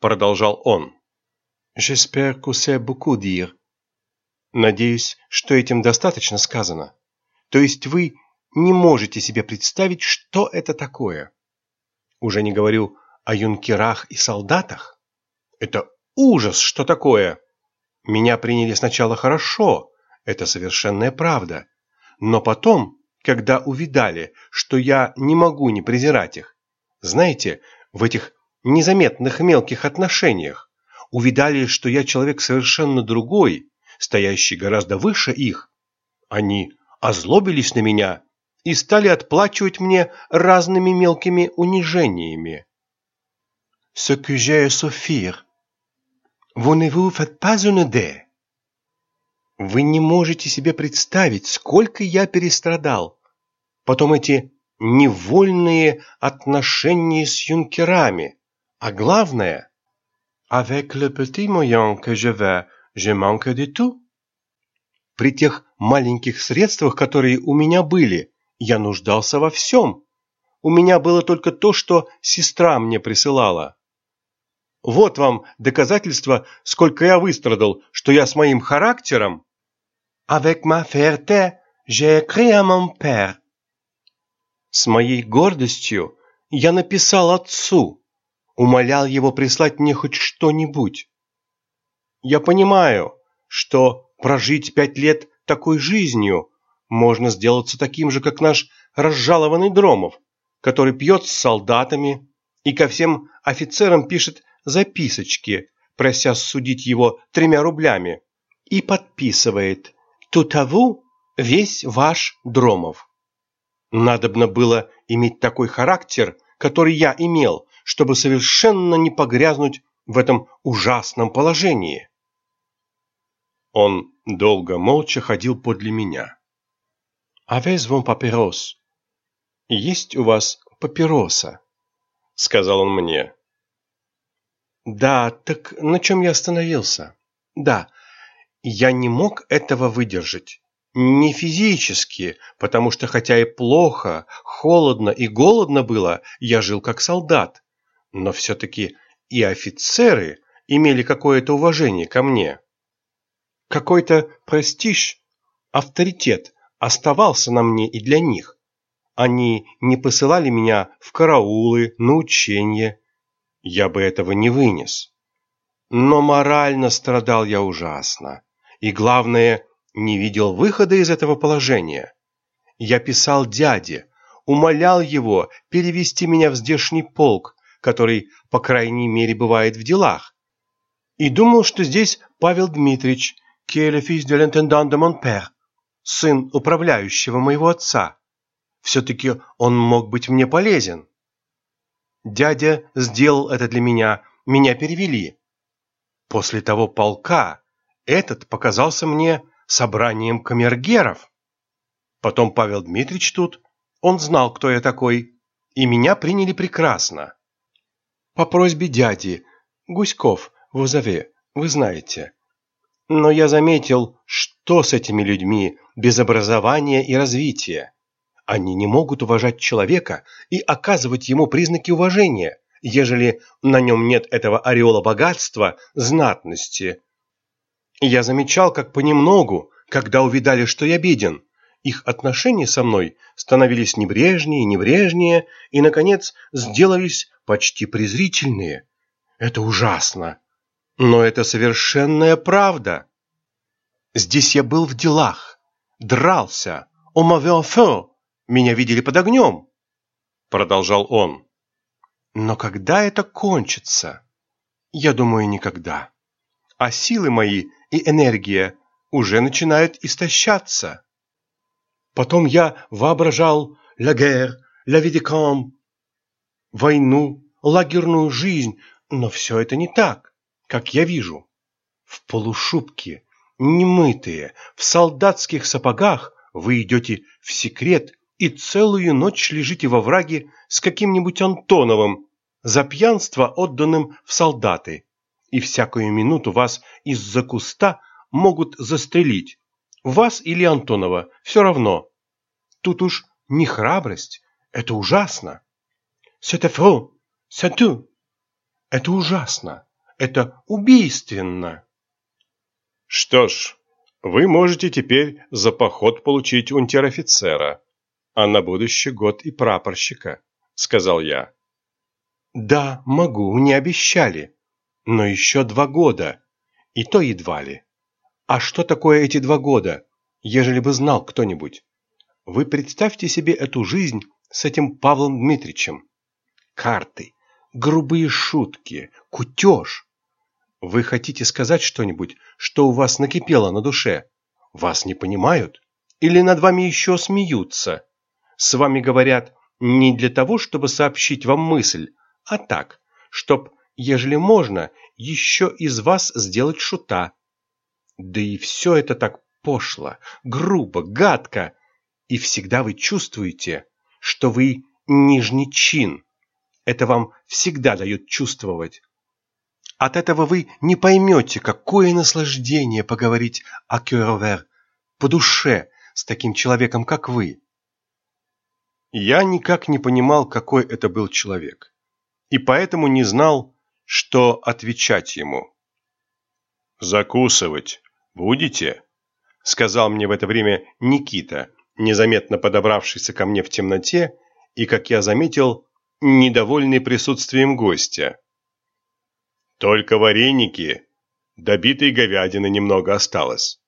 продолжал он. J'espère que c'est beaucoup dire. Надеюсь, что этим достаточно сказано. То есть вы не можете себе представить, что это такое. Уже не говорю о юнкерах и солдатах. Это ужас, что такое. Меня приняли сначала хорошо, это совершенная правда. Но потом, когда увидали, что я не могу не презирать их, знаете, в этих незаметных мелких отношениях, увидали, что я человек совершенно другой, стоящий гораздо выше их, они озлобились на меня и стали отплачивать мне разными мелкими унижениями. Ce que j'ai à vous ne vous faites pas une. Вы не можете себе представить, сколько я перестрадал. Потом эти невольные отношения с юнкерами. А главное, avec le petit moyen que je veux, je manque de tout. При тех маленьких средствах, которые у меня были, я нуждался во всем. У меня было только то, что сестра мне присылала. Вот вам доказательство, сколько я выстрадал, что я с моим характером. Avec ma fierté, j'ai écrit à mon père. С моей гордостью я написал отцу, умолял его прислать мне хоть что-нибудь. Я понимаю, что прожить пять лет такой жизнью можно сделаться таким же, как наш разжалованный Дромов, который пьет с солдатами и ко всем офицерам пишет записочки, прося судить его тремя рублями, и подписывает «Тутову весь ваш Дромов». Надобно было иметь такой характер, который я имел, чтобы совершенно не погрязнуть в этом ужасном положении. Он долго молча ходил подле меня. «Авез вон папирос?» «Есть у вас папироса?» — сказал он мне. «Да, так на чем я остановился?» «Да, я не мог этого выдержать. Не физически, потому что хотя и плохо, холодно и голодно было, я жил как солдат. Но все-таки и офицеры имели какое-то уважение ко мне. Какой-то престиж, авторитет оставался на мне и для них. Они не посылали меня в караулы, на учения. Я бы этого не вынес. Но морально страдал я ужасно. И главное, не видел выхода из этого положения. Я писал дяде, умолял его перевести меня в здешний полк, который, по крайней мере, бывает в делах. И думал, что здесь Павел fils de l'intendant de mon père, сын управляющего моего отца. Все-таки он мог быть мне полезен. Дядя сделал это для меня, меня перевели. После того полка этот показался мне собранием камергеров. Потом Павел Дмитриевич тут, он знал, кто я такой, и меня приняли прекрасно. По просьбе дяди, Гуськов, Вузове, вы знаете. Но я заметил, что с этими людьми без образования и развития. Они не могут уважать человека и оказывать ему признаки уважения, ежели на нем нет этого ореола богатства, знатности, я замечал, как понемногу, когда увидали, что я беден, их отношения со мной становились небрежнее и небрежнее и, наконец, сделались почти презрительные. Это ужасно. Но это совершенная правда. Здесь я был в делах, дрался, о mauvais меня видели под огнем, продолжал он. Но когда это кончится? Я думаю, никогда. А силы мои и энергия уже начинают истощаться. Потом я воображал «la guerre», «la camp», войну, лагерную жизнь, но все это не так, как я вижу. В полушубке, немытые, в солдатских сапогах вы идете в секрет и целую ночь лежите во враге с каким-нибудь Антоновым, за пьянство отданным в солдаты и всякую минуту вас из-за куста могут застрелить. Вас или Антонова, все равно. Тут уж не храбрость, это ужасно. C'est affreux, c'est. Это ужасно, это убийственно. Что ж, Вы можете теперь за поход получить унтер-офицера, а на будущий год и прапорщика, сказал я. Да, могу, не обещали. Но еще два года. И то едва ли. А что такое эти два года, ежели бы знал кто-нибудь? Вы представьте себе эту жизнь с этим Павлом Дмитриевичем. Карты, грубые шутки, кутеж. Вы хотите сказать что-нибудь, что у вас накипело на душе? Вас не понимают? Или над вами еще смеются? С вами говорят не для того, чтобы сообщить вам мысль, а так, чтоб, ежели можно, еще из вас сделать шута. Да и все это так пошло, грубо, гадко. И всегда вы чувствуете, что вы нижний чин. Это вам всегда дает чувствовать. От этого вы не поймете, какое наслаждение поговорить о Кюровер по душе с таким человеком, как вы. Я никак не понимал, какой это был человек, и поэтому не знал, что отвечать ему. «Закусывать будете?» — сказал мне в это время Никита, незаметно подобравшийся ко мне в темноте и, как я заметил, недовольный присутствием гостя. Только вареники, добитой говядины немного осталось.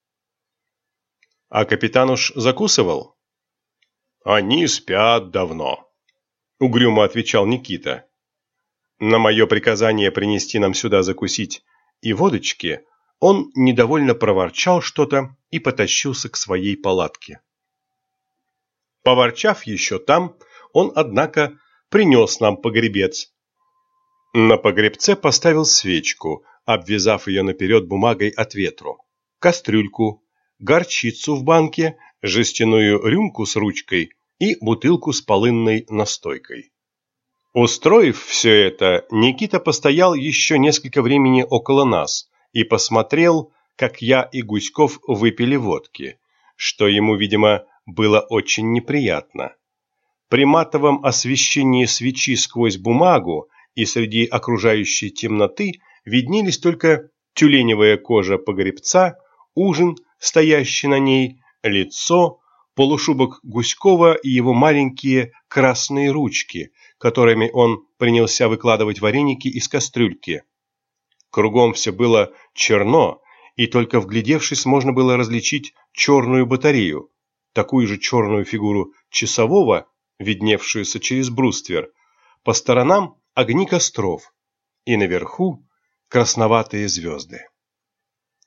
А капитан уж закусывал? Они спят давно, угрюмо отвечал Никита. На мое приказание принести нам сюда закусить и водочки, он недовольно проворчал что-то и потащился к своей палатке. Поворчав еще там, он, однако, принес нам погребец, на погребце поставил свечку, обвязав ее наперед бумагой от ветру, кастрюльку, горчицу в банке, жестяную рюмку с ручкой и бутылку с полынной настойкой. Устроив все это, Никита постоял еще несколько времени около нас и посмотрел, как я и Гуськов выпили водки, что ему, видимо, было очень неприятно. При матовом освещении свечи сквозь бумагу и среди окружающей темноты виднелись только тюленевая кожа погребца, ужин, стоящий на ней, лицо, полушубок Гуськова и его маленькие красные ручки, которыми он принялся выкладывать вареники из кастрюльки. Кругом все было черно, и только вглядевшись можно было различить черную батарею, такую же черную фигуру часового, видневшуюся через бруствер. По сторонам огни костров, и наверху красноватые звезды.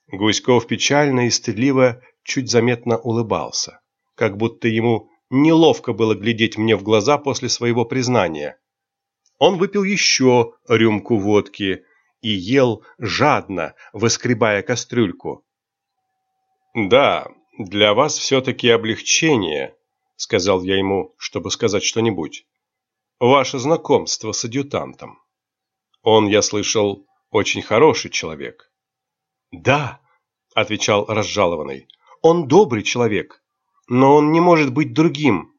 Гуськов печально и стыдливо чуть заметно улыбался, как будто ему неловко было глядеть мне в глаза после своего признания. Он выпил еще рюмку водки и ел жадно, выскребая кастрюльку. «Да, для вас все-таки облегчение», — сказал я ему, чтобы сказать что-нибудь ваше знакомство с адъютантом. Он, я слышал, очень хороший человек. Да, отвечал разжалованный. Он добрый человек, но он не может быть другим,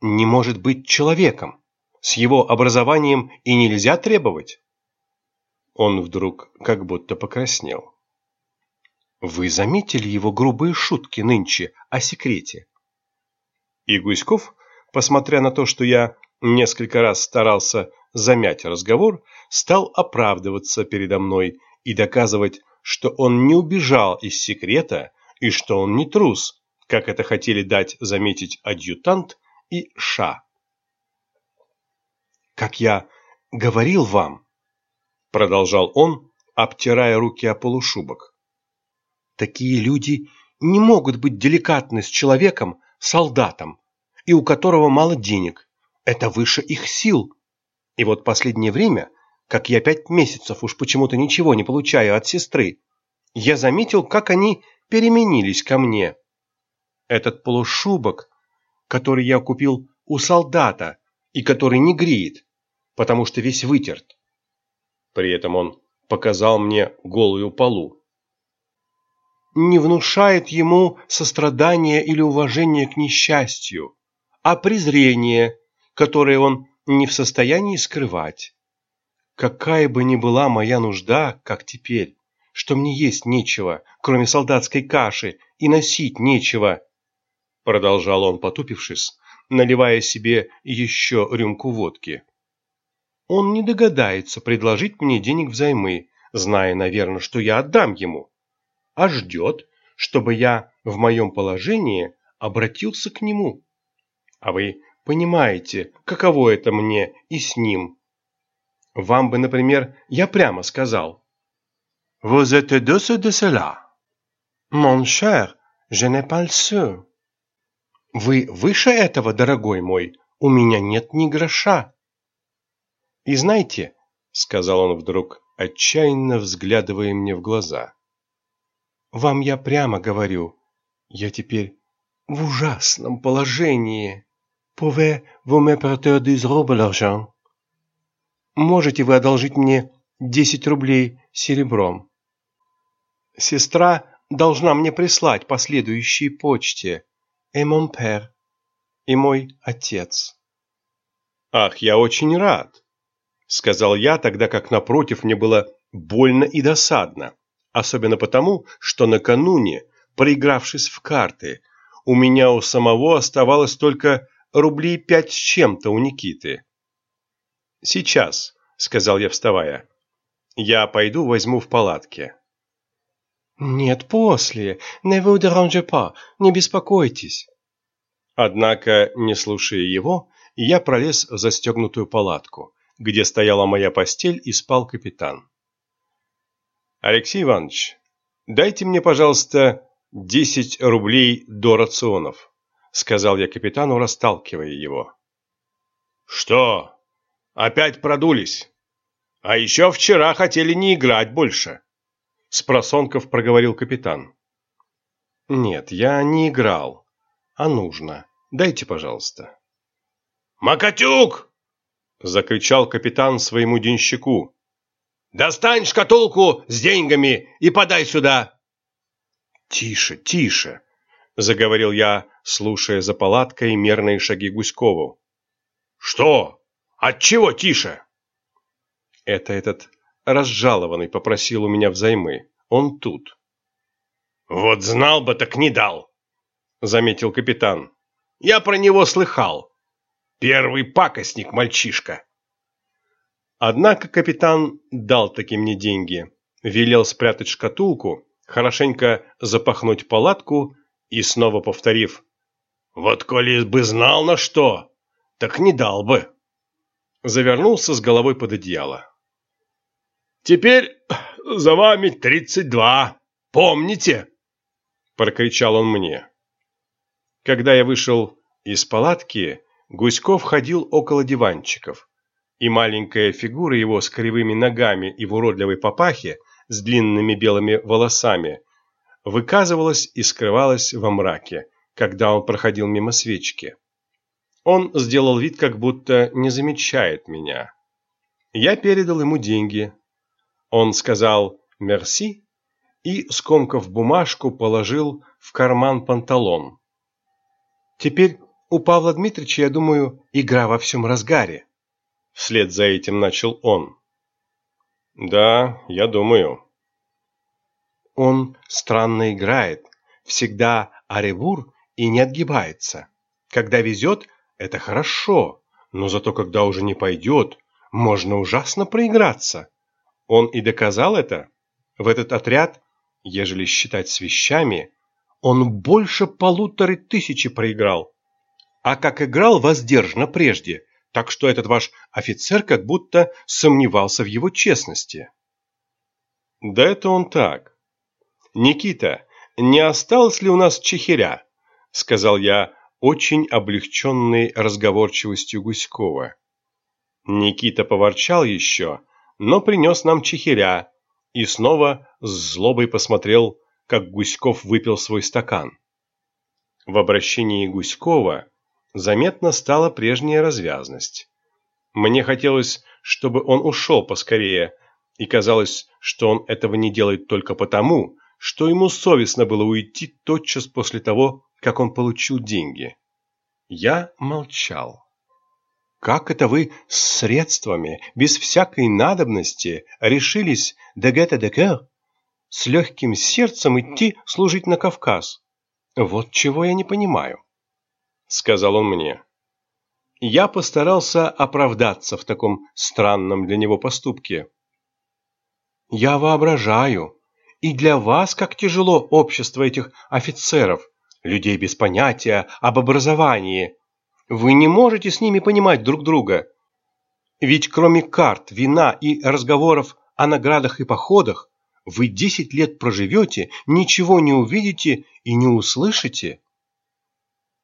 не может быть человеком. С его образованием и нельзя требовать. Он вдруг как будто покраснел. Вы заметили его грубые шутки нынче о секрете? И Гуськов, посмотря на то, что я несколько раз старался замять разговор, стал оправдываться передо мной и доказывать, что он не убежал из секрета и что он не трус, как это хотели дать заметить адъютант и Ша. «Как я говорил вам», — продолжал он, обтирая руки о полушубок, «такие люди не могут быть деликатны с человеком, солдатом, и у которого мало денег, это выше их сил. И вот последнее время, как я пять месяцев уж почему-то ничего не получаю от сестры, я заметил, как они переменились ко мне. Этот полушубок, который я купил у солдата и который не греет, потому что весь вытерт. При этом он показал мне голую полу. Не внушает ему сострадания или уважения к несчастью, а презрение которое он не в состоянии скрывать. Какая бы ни была моя нужда, как теперь, что мне есть нечего, кроме солдатской каши и носить нечего, продолжал он, потупившись, наливая себе еще рюмку водки. Он не догадается предложить мне денег взаймы, зная, наверное, что я отдам ему, а ждет, чтобы я в моем положении обратился к нему. А вы понимаете, каково это мне и с ним. Вам бы, например, я прямо сказал. «Vous êtes de de cela?» «Mon cher, je n'ai pas le sou». «Вы выше этого, дорогой мой, у меня нет ни гроша». «И знаете», — сказал он вдруг, отчаянно взглядывая мне в глаза, «вам я прямо говорю, я теперь в ужасном положении. Pouvez-vous me prêter roubles l'argent?» «Можете вы одолжить мне десять рублей серебром?» «Сестра должна мне прислать по следующей почте. Et mon père. И мой отец». «Ах, я очень рад!» — сказал я, тогда как напротив мне было больно и досадно, особенно потому, что накануне, проигравшись в карты, у меня у самого оставалось только рублей пять с чем-то у Никиты. «Сейчас», — сказал я, вставая. «Я пойду возьму в палатке». «Нет, после. Не vous dérangez pas. Не беспокойтесь». Однако, не слушая его, я пролез в застегнутую палатку, где стояла моя постель и спал капитан. «Алексей Иванович, дайте мне, пожалуйста, десять рублей до рационов», сказал я капитану, расталкивая его. «Что? Опять продулись? А еще вчера хотели не играть больше», спросонков проговорил капитан. «Нет, я не играл, а нужно. Дайте, пожалуйста». «Макатюк!» — закричал капитан своему денщику. «Достань шкатулку с деньгами и подай сюда!» «Тише, тише!» — заговорил я, слушая за палаткой мерные шаги Гуськову. «Что? Отчего тише?» Это этот разжалованный попросил у меня взаймы. Он тут. «Вот знал бы, так не дал», — заметил капитан. «Я про него слыхал. Первый пакостник мальчишка». Однако капитан дал таки мне деньги, велел спрятать шкатулку, хорошенько запахнуть палатку и снова повторив «Вот коли бы знал на что, так не дал бы», завернулся с головой под одеяло. «Теперь за вами тридцать два, помните?» прокричал он мне. Когда я вышел из палатки, Гуськов ходил около диванчиков, и маленькая фигура его с кривыми ногами и в уродливой папахе с длинными белыми волосами выказывалась и скрывалась во мраке, когда он проходил мимо свечки. Он сделал вид, как будто не замечает меня. Я передал ему деньги. Он сказал «мерси» и, скомкав бумажку, положил в карман панталон. Теперь у Павла Дмитриевича, я думаю, игра во всем разгаре. Вслед за этим начал он. Да, я думаю. Он странно играет, всегда аревур и не отгибается. Когда везет, это хорошо, но зато когда уже не пойдет, можно ужасно проиграться. Он и доказал это. В этот отряд, ежели считать с вещами, он больше полуторы тысячи проиграл. А как играл воздержно прежде, так что этот ваш офицер как будто сомневался в его честности. Да это он так. Никита, не осталось ли у нас чехиря? Сказал я, очень облегченный разговорчивостью Гуськова. Никита поворчал еще, но принес нам чехиря и снова с злобой посмотрел, как Гуськов выпил свой стакан. В обращении Гуськова заметно стала прежняя развязность. Мне хотелось, чтобы он ушел поскорее, и казалось, что он этого не делает только потому, что ему совестно было уйти тотчас после того, как он получил деньги. Я молчал. «Как это вы с средствами, без всякой надобности, решились де гетте де с легким сердцем идти служить на Кавказ?» Вот чего я не понимаю, сказал он мне. Я постарался оправдаться в таком странном для него поступке. Я воображаю, и для вас как тяжело общество этих офицеров, людей без понятия об образовании. Вы не можете с ними понимать друг друга. Ведь кроме карт, вина и разговоров о наградах и походах, вы десять лет проживете, ничего не увидите и не услышите.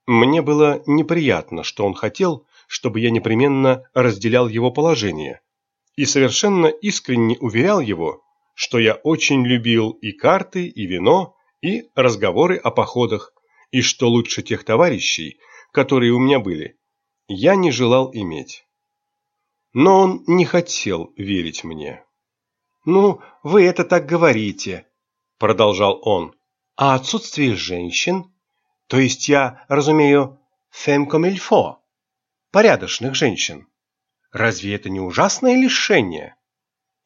Мне было неприятно, что он хотел, чтобы я непременно разделял его положение, и совершенно искренне уверял его, что я очень любил и карты, и вино, и разговоры о походах, и что лучше тех товарищей, которые у меня были, я не желал иметь. Но он не хотел верить мне. «Ну, вы это так говорите», — продолжал он. «А отсутствие женщин? То есть я разумею faut, порядочных женщин. Разве это не ужасное лишение?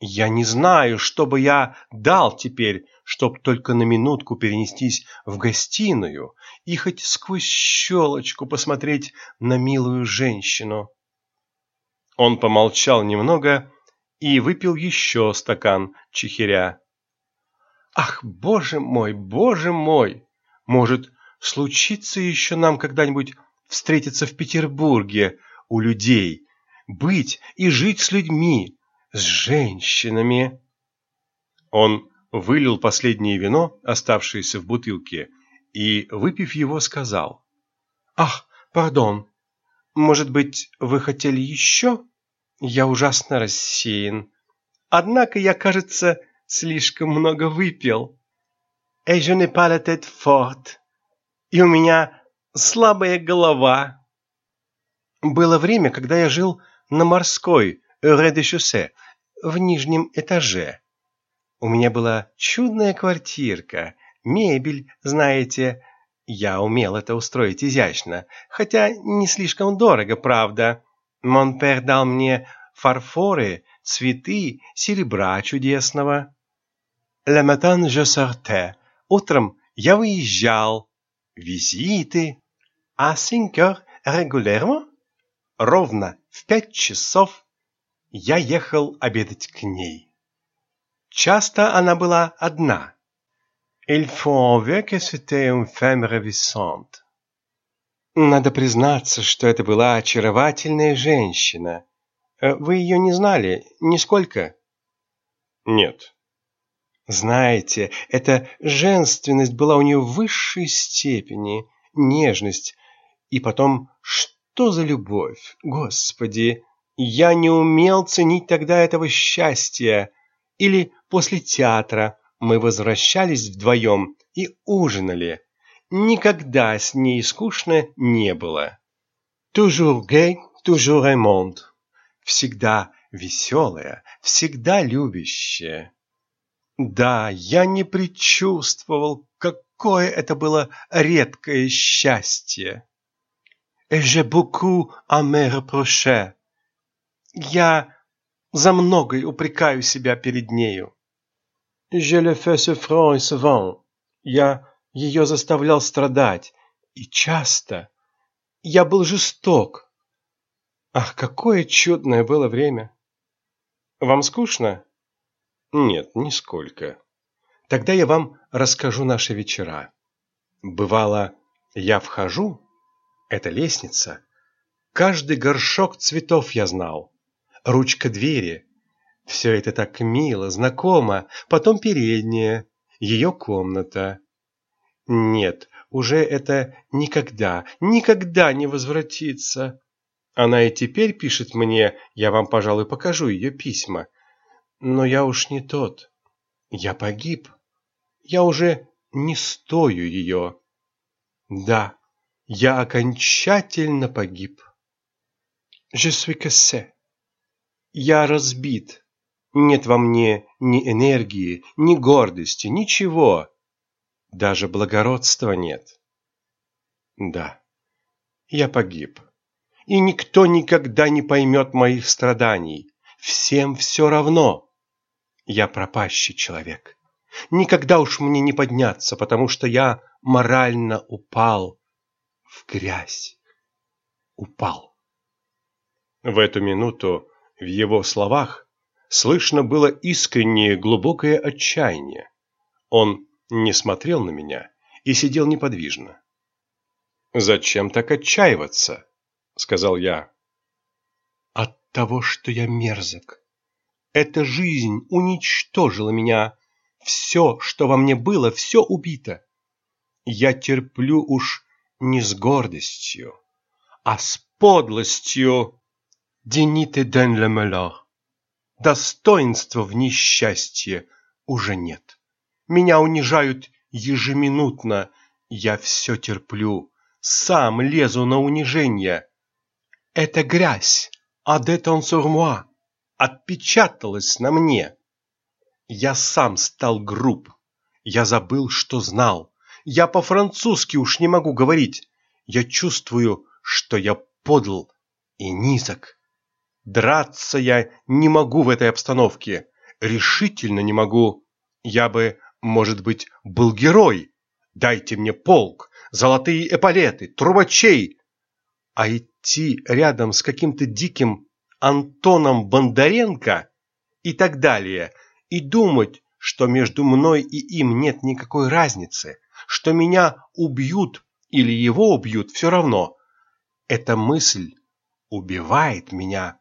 Я не знаю, что бы я дал теперь, чтоб только на минутку перенестись в гостиную и хоть сквозь щелочку посмотреть на милую женщину. Он помолчал немного и выпил еще стакан чехиря. «Ах, боже мой, боже мой! Может, случится еще нам когда-нибудь встретиться в Петербурге у людей, быть и жить с людьми, с женщинами?» Он вылил последнее вино, оставшееся в бутылке, и, выпив его, сказал. «Ах, пардон, может быть, вы хотели еще?» Я ужасно рассеян. Однако я, кажется, слишком много выпил. Et je n'ai pas la tête forte. И у меня слабая голова. Было время, когда я жил на морской, ре-де-шоссе, в нижнем этаже. У меня была чудная квартирка, мебель, знаете. Я умел это устроить изящно, хотя не слишком дорого, правда. Монпер дал мне фарфоры, цветы, серебра чудесного. Le matin je sortais. Утром я выезжал. Визиты. А cinq régulièrement? Ровно в пять часов я ехал обедать к ней. Часто она была одна. Il faut avouer que c'était une femme ravissante. Надо признаться, что это была очаровательная женщина. Э, вы ее не знали? Нисколько? Нет. Знаете, эта женственность была у нее в высшей степени, нежность. И потом, что за любовь? Господи, я не умел ценить тогда этого счастья. Или после театра мы возвращались вдвоем и ужинали. Никогда с ней скучно не было. Toujours gay, toujours aimant. Всегда веселая, всегда любящая. Да, я не предчувствовал, какое это было редкое счастье. Et j'ai beaucoup à me reprocher. Я за многое упрекаю себя перед нею. Je le fais souffrant et souvent. Я ее заставлял страдать. И часто. Я был жесток. Ах, какое чудное было время. Вам скучно? Нет, нисколько. Тогда я вам расскажу наши вечера. Бывало, я вхожу, это лестница, каждый горшок цветов я знал, ручка двери. Все это так мило, знакомо, потом передняя, ее комната. Нет, уже это никогда, никогда не возвратится. Она и теперь пишет мне, я вам, пожалуй, покажу ее письма. Но я уж не тот. Я погиб. Я уже не стою ее. Да, я окончательно погиб. Je suis cassé. Я разбит. Нет во мне ни энергии, ни гордости, ничего. Даже благородства нет. Да, я погиб. И никто никогда не поймет моих страданий. Всем все равно. Я пропащий человек. Никогда уж мне не подняться, потому что я морально упал в грязь. Упал. В эту минуту в его словах слышно было искреннее глубокое отчаяние. Он не смотрел на меня и сидел неподвижно. «Зачем так отчаиваться?» — сказал я. «От того, что я мерзок. Эта жизнь уничтожила меня. Все, что во мне было, все убито. Я терплю уж не с гордостью, а с подлостью. Дените ден ле malheur. Достоинства в несчастье уже нет. Меня унижают ежеминутно. Я все терплю. Сам лезу на унижение. Это грязь, а sur moi, отпечаталась на мне. Я сам стал груб. Я забыл, что знал. Я по-французски уж не могу говорить. Я чувствую, что я подл и низок. Драться я не могу в этой обстановке. Решительно не могу. Я бы, может быть, был герой. Дайте мне полк, золотые эполеты, трубачей. А идти рядом с каким-то диким Антоном Бондаренко и так далее, и думать, что между мной и им нет никакой разницы, что меня убьют или его убьют, все равно. Эта мысль убивает меня.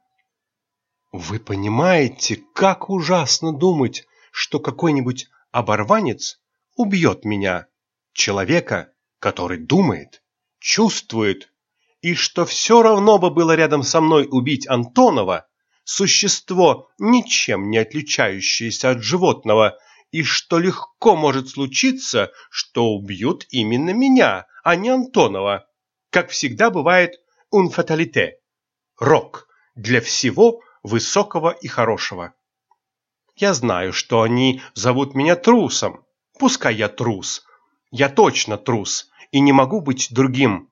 Вы понимаете, как ужасно думать, что какой-нибудь оборванец убьет меня, человека, который думает, чувствует, и что все равно бы было рядом со мной убить Антонова, существо, ничем не отличающееся от животного, и что легко может случиться, что убьют именно меня, а не Антонова. Как всегда бывает un fatalité, рок для всего высокого и хорошего. Я знаю, что они зовут меня трусом. Пускай я трус. Я точно трус и не могу быть другим.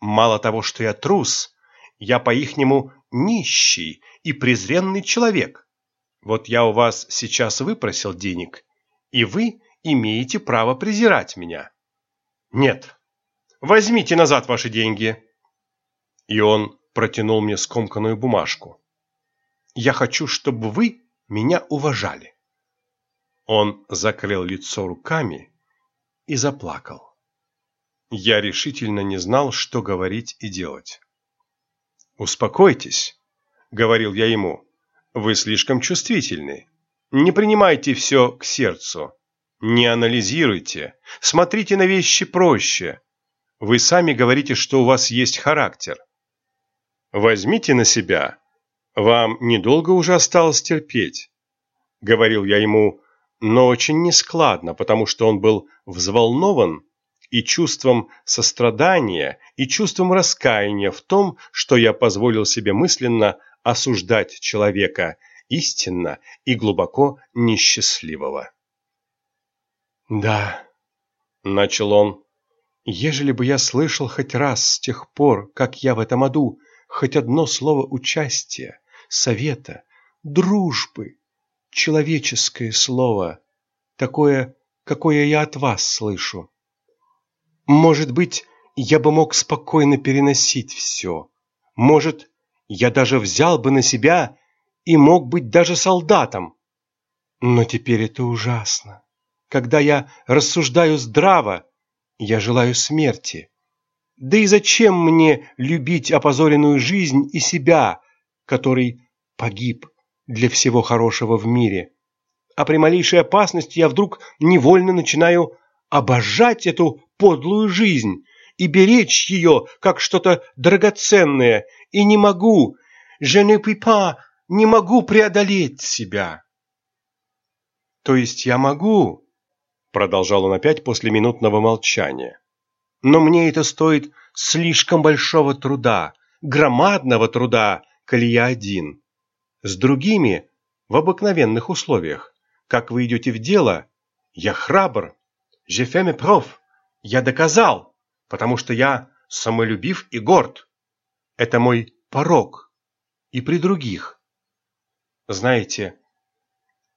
Мало того, что я трус, я по-ихнему нищий и презренный человек. Вот я у вас сейчас выпросил денег, и вы имеете право презирать меня. Нет, возьмите назад ваши деньги. И он протянул мне скомканную бумажку. Я хочу, чтобы вы меня уважали. Он закрыл лицо руками и заплакал. Я решительно не знал, что говорить и делать. «Успокойтесь», — говорил я ему, — «вы слишком чувствительны. Не принимайте все к сердцу. Не анализируйте. Смотрите на вещи проще. Вы сами говорите, что у вас есть характер. Возьмите на себя. Вам недолго уже осталось терпеть», — говорил я ему, но очень нескладно, потому что он был взволнован и чувством сострадания, и чувством раскаяния в том, что я позволил себе мысленно осуждать человека, истинно и глубоко несчастливого. «Да», — начал он, — «ежели бы я слышал хоть раз с тех пор, как я в этом аду, хоть одно слово участия, совета, дружбы, человеческое слово, такое, какое я от вас слышу, может быть, я бы мог спокойно переносить все. Может, я даже взял бы на себя и мог быть даже солдатом. Но теперь это ужасно. Когда я рассуждаю здраво, я желаю смерти. Да и зачем мне любить опозоренную жизнь и себя, который погиб для всего хорошего в мире? А при малейшей опасности я вдруг невольно начинаю обожать эту подлую жизнь и беречь ее, как что-то драгоценное, и не могу, je ne puis pas, не могу преодолеть себя. То есть я могу, продолжал он опять после минутного молчания, но мне это стоит слишком большого труда, громадного труда, коли я один. С другими, в обыкновенных условиях, как вы идете в дело, я храбр, je fais preuves, я доказал, потому что я самолюбив и горд. Это мой порог. И при других. Знаете,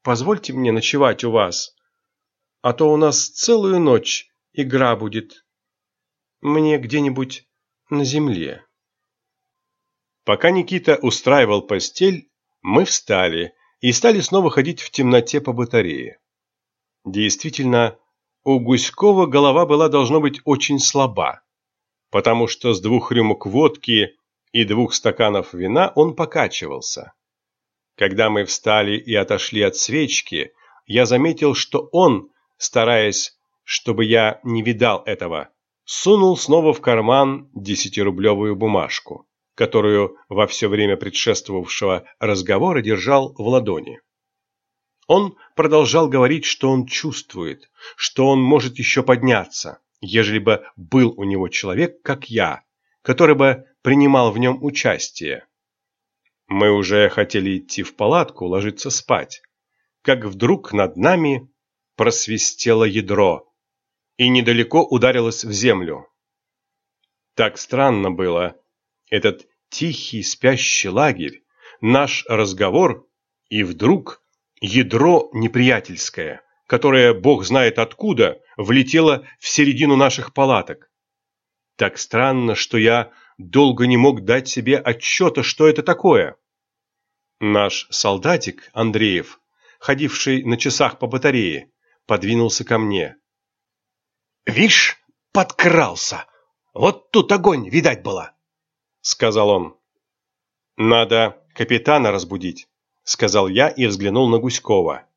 позвольте мне ночевать у вас. а то у нас целую ночь игра будет. Мне где-нибудь на земле. Пока Никита устраивал постель, мы встали и стали снова ходить в темноте по батарее. Действительно, у Гуськова голова была должно быть очень слаба, потому что с двух рюмок водки и двух стаканов вина он покачивался. Когда мы встали и отошли от свечки, я заметил, что он, стараясь, чтобы я не видал этого, сунул снова в карман десятирублевую бумажку, которую во все время предшествовавшего разговора держал в ладони. Он продолжал говорить, что он чувствует, что он может еще подняться, ежели бы был у него человек, как я, который бы принимал в нем участие. Мы уже хотели идти в палатку, ложиться спать, как вдруг над нами просвистело ядро и недалеко ударилось в землю. Так странно было, этот тихий спящий лагерь, наш разговор, и вдруг ядро неприятельское, которое, бог знает откуда, влетело в середину наших палаток. Так странно, что я долго не мог дать себе отчета, что это такое. Наш солдатик, Андреев, ходивший на часах по батарее, подвинулся ко мне. «Вишь, подкрался! Вот тут огонь, видать было!» — сказал он. «Надо капитана разбудить», сказал я и взглянул на Гуськова.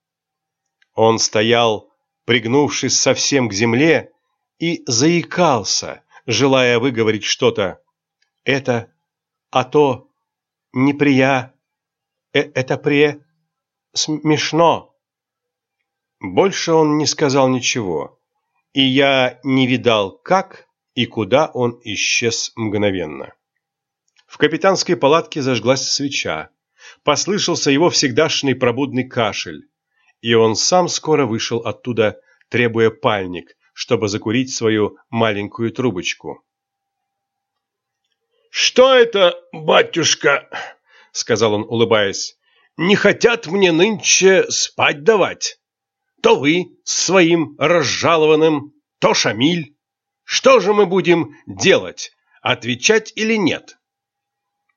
Он стоял, пригнувшись совсем к земле, и заикался, желая выговорить что-то. Это, а то, неприя, э, это пре, смешно. Больше он не сказал ничего, и я не видал, как и куда он исчез мгновенно. В капитанской палатке зажглась свеча послышался его всегдашний пробудный кашель, и он сам скоро вышел оттуда, требуя пальник, чтобы закурить свою маленькую трубочку. «Что это, батюшка?» — сказал он, улыбаясь. «Не хотят мне нынче спать давать. То вы с своим разжалованным, то Шамиль. Что же мы будем делать, отвечать или нет?»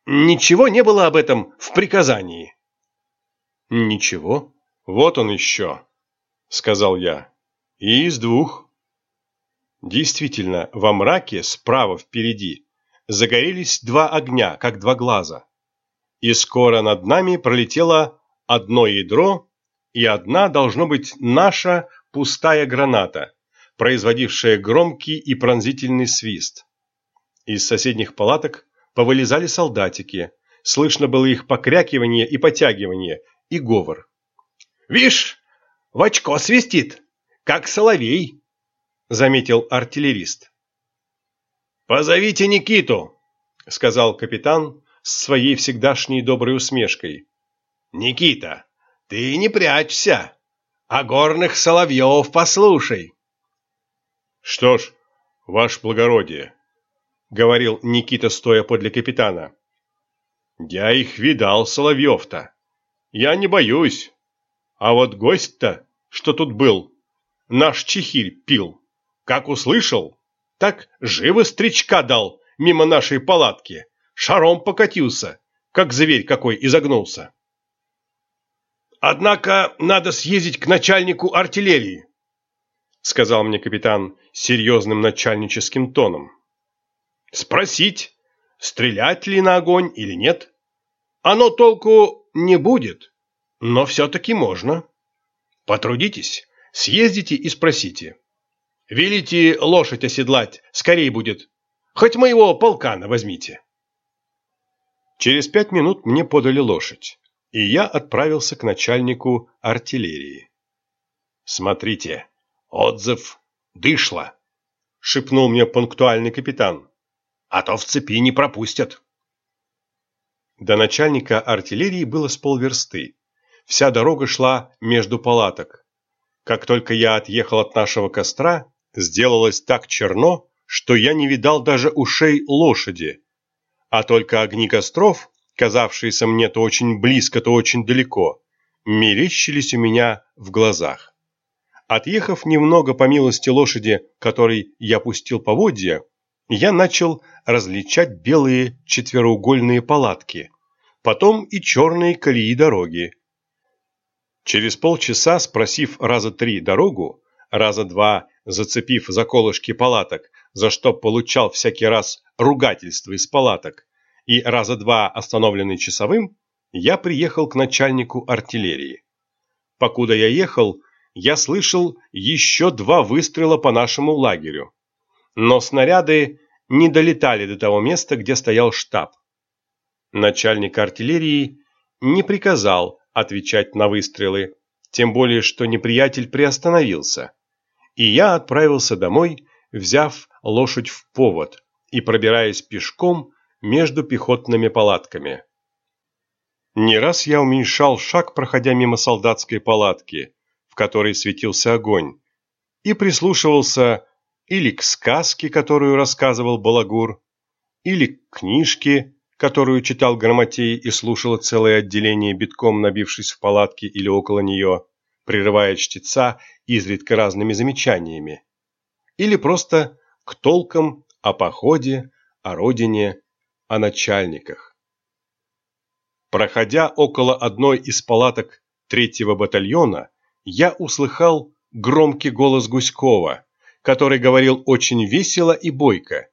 Ничего не было об этом в приказании. Ничего. Вот он еще, сказал я. И из двух. Действительно, во мраке справа впереди загорелись два огня, как два глаза. И скоро над нами пролетело одно ядро, и одна должно быть наша пустая граната, производившая громкий и пронзительный свист. Из соседних палаток повылезали солдатики. Слышно было их покрякивание и потягивание, и говор. «Вишь, в очко свистит, как соловей», — заметил артиллерист. «Позовите Никиту», — сказал капитан с своей всегдашней доброй усмешкой. «Никита, ты не прячься, а горных соловьев послушай». «Что ж, ваше благородие, — говорил Никита, стоя подле капитана. «Я их видал, Соловьев-то. Я не боюсь. А вот гость-то, что тут был, наш чехирь пил. Как услышал, так живо стричка дал мимо нашей палатки, шаром покатился, как зверь какой изогнулся. «Однако надо съездить к начальнику артиллерии», — сказал мне капитан серьезным начальническим тоном. Спросить, стрелять ли на огонь или нет. Оно толку не будет, но все-таки можно. Потрудитесь, съездите и спросите. Велите лошадь оседлать, скорее будет. Хоть моего полкана возьмите. Через пять минут мне подали лошадь, и я отправился к начальнику артиллерии. «Смотрите, отзыв дышло», — шепнул мне пунктуальный капитан а то в цепи не пропустят. До начальника артиллерии было с полверсты. Вся дорога шла между палаток. Как только я отъехал от нашего костра, сделалось так черно, что я не видал даже ушей лошади, а только огни костров, казавшиеся мне то очень близко, то очень далеко, мерещились у меня в глазах. Отъехав немного по милости лошади, которой я пустил поводья, я начал различать белые четвероугольные палатки, потом и черные колеи дороги. Через полчаса, спросив раза три дорогу, раза два зацепив за колышки палаток, за что получал всякий раз ругательство из палаток, и раза два остановленный часовым, я приехал к начальнику артиллерии. Покуда я ехал, я слышал еще два выстрела по нашему лагерю. Но снаряды не долетали до того места, где стоял штаб. Начальник артиллерии не приказал отвечать на выстрелы, тем более что неприятель приостановился. И я отправился домой, взяв лошадь в повод и пробираясь пешком между пехотными палатками. Не раз я уменьшал шаг, проходя мимо солдатской палатки, в которой светился огонь, и прислушивался или к сказке, которую рассказывал Балагур, или к книжке, которую читал Грамотей и слушало целое отделение, битком набившись в палатке или около нее, прерывая чтеца изредка разными замечаниями, или просто к толкам о походе, о родине, о начальниках. Проходя около одной из палаток третьего батальона, я услыхал громкий голос Гуськова, который говорил очень весело и бойко.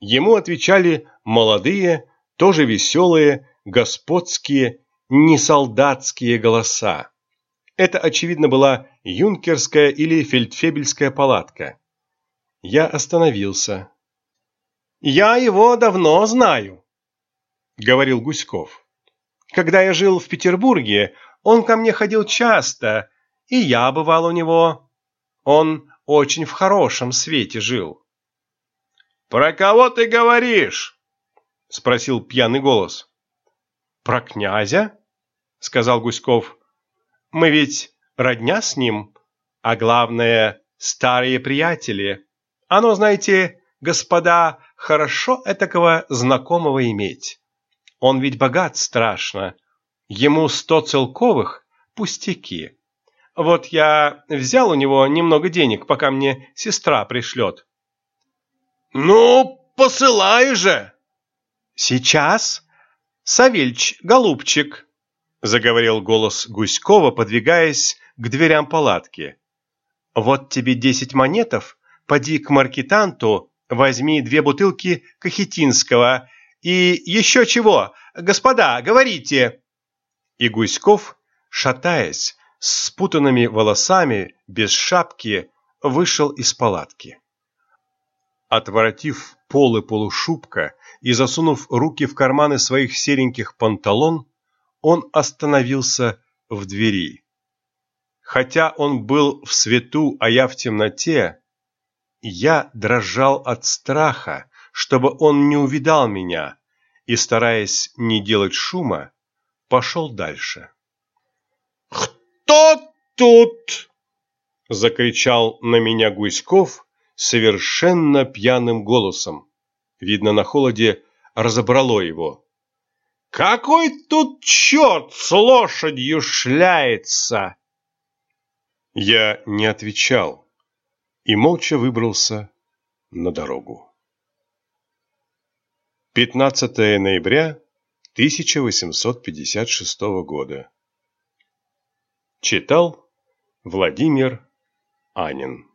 Ему отвечали молодые, тоже веселые, господские, не солдатские голоса. Это, очевидно, была юнкерская или фельдфебельская палатка. Я остановился. «Я его давно знаю», — говорил Гуськов. «Когда я жил в Петербурге, он ко мне ходил часто, и я бывал у него. Он очень в хорошем свете жил. «Про кого ты говоришь?» — спросил пьяный голос. «Про князя?» — сказал Гуськов. «Мы ведь родня с ним, а главное, старые приятели. Оно, знаете, господа, хорошо этакого знакомого иметь. Он ведь богат страшно. Ему сто целковых — пустяки. Вот я взял у него немного денег, пока мне сестра пришлет. Ну, посылай же. Сейчас. Савельч, голубчик, заговорил голос Гуськова, подвигаясь к дверям палатки. Вот тебе десять монетов, поди к маркетанту, возьми две бутылки кахетинского и еще чего, господа, говорите. И Гуськов, шатаясь, с спутанными волосами, без шапки, вышел из палатки. Отворотив полы полушубка и засунув руки в карманы своих сереньких панталон, он остановился в двери. Хотя он был в свету, а я в темноте, я дрожал от страха, чтобы он не увидал меня, и, стараясь не делать шума, пошел дальше кто тут?» Закричал на меня Гуськов совершенно пьяным голосом. Видно, на холоде разобрало его. «Какой тут черт с лошадью шляется?» Я не отвечал и молча выбрался на дорогу. 15 ноября 1856 года. Читал Владимир Анин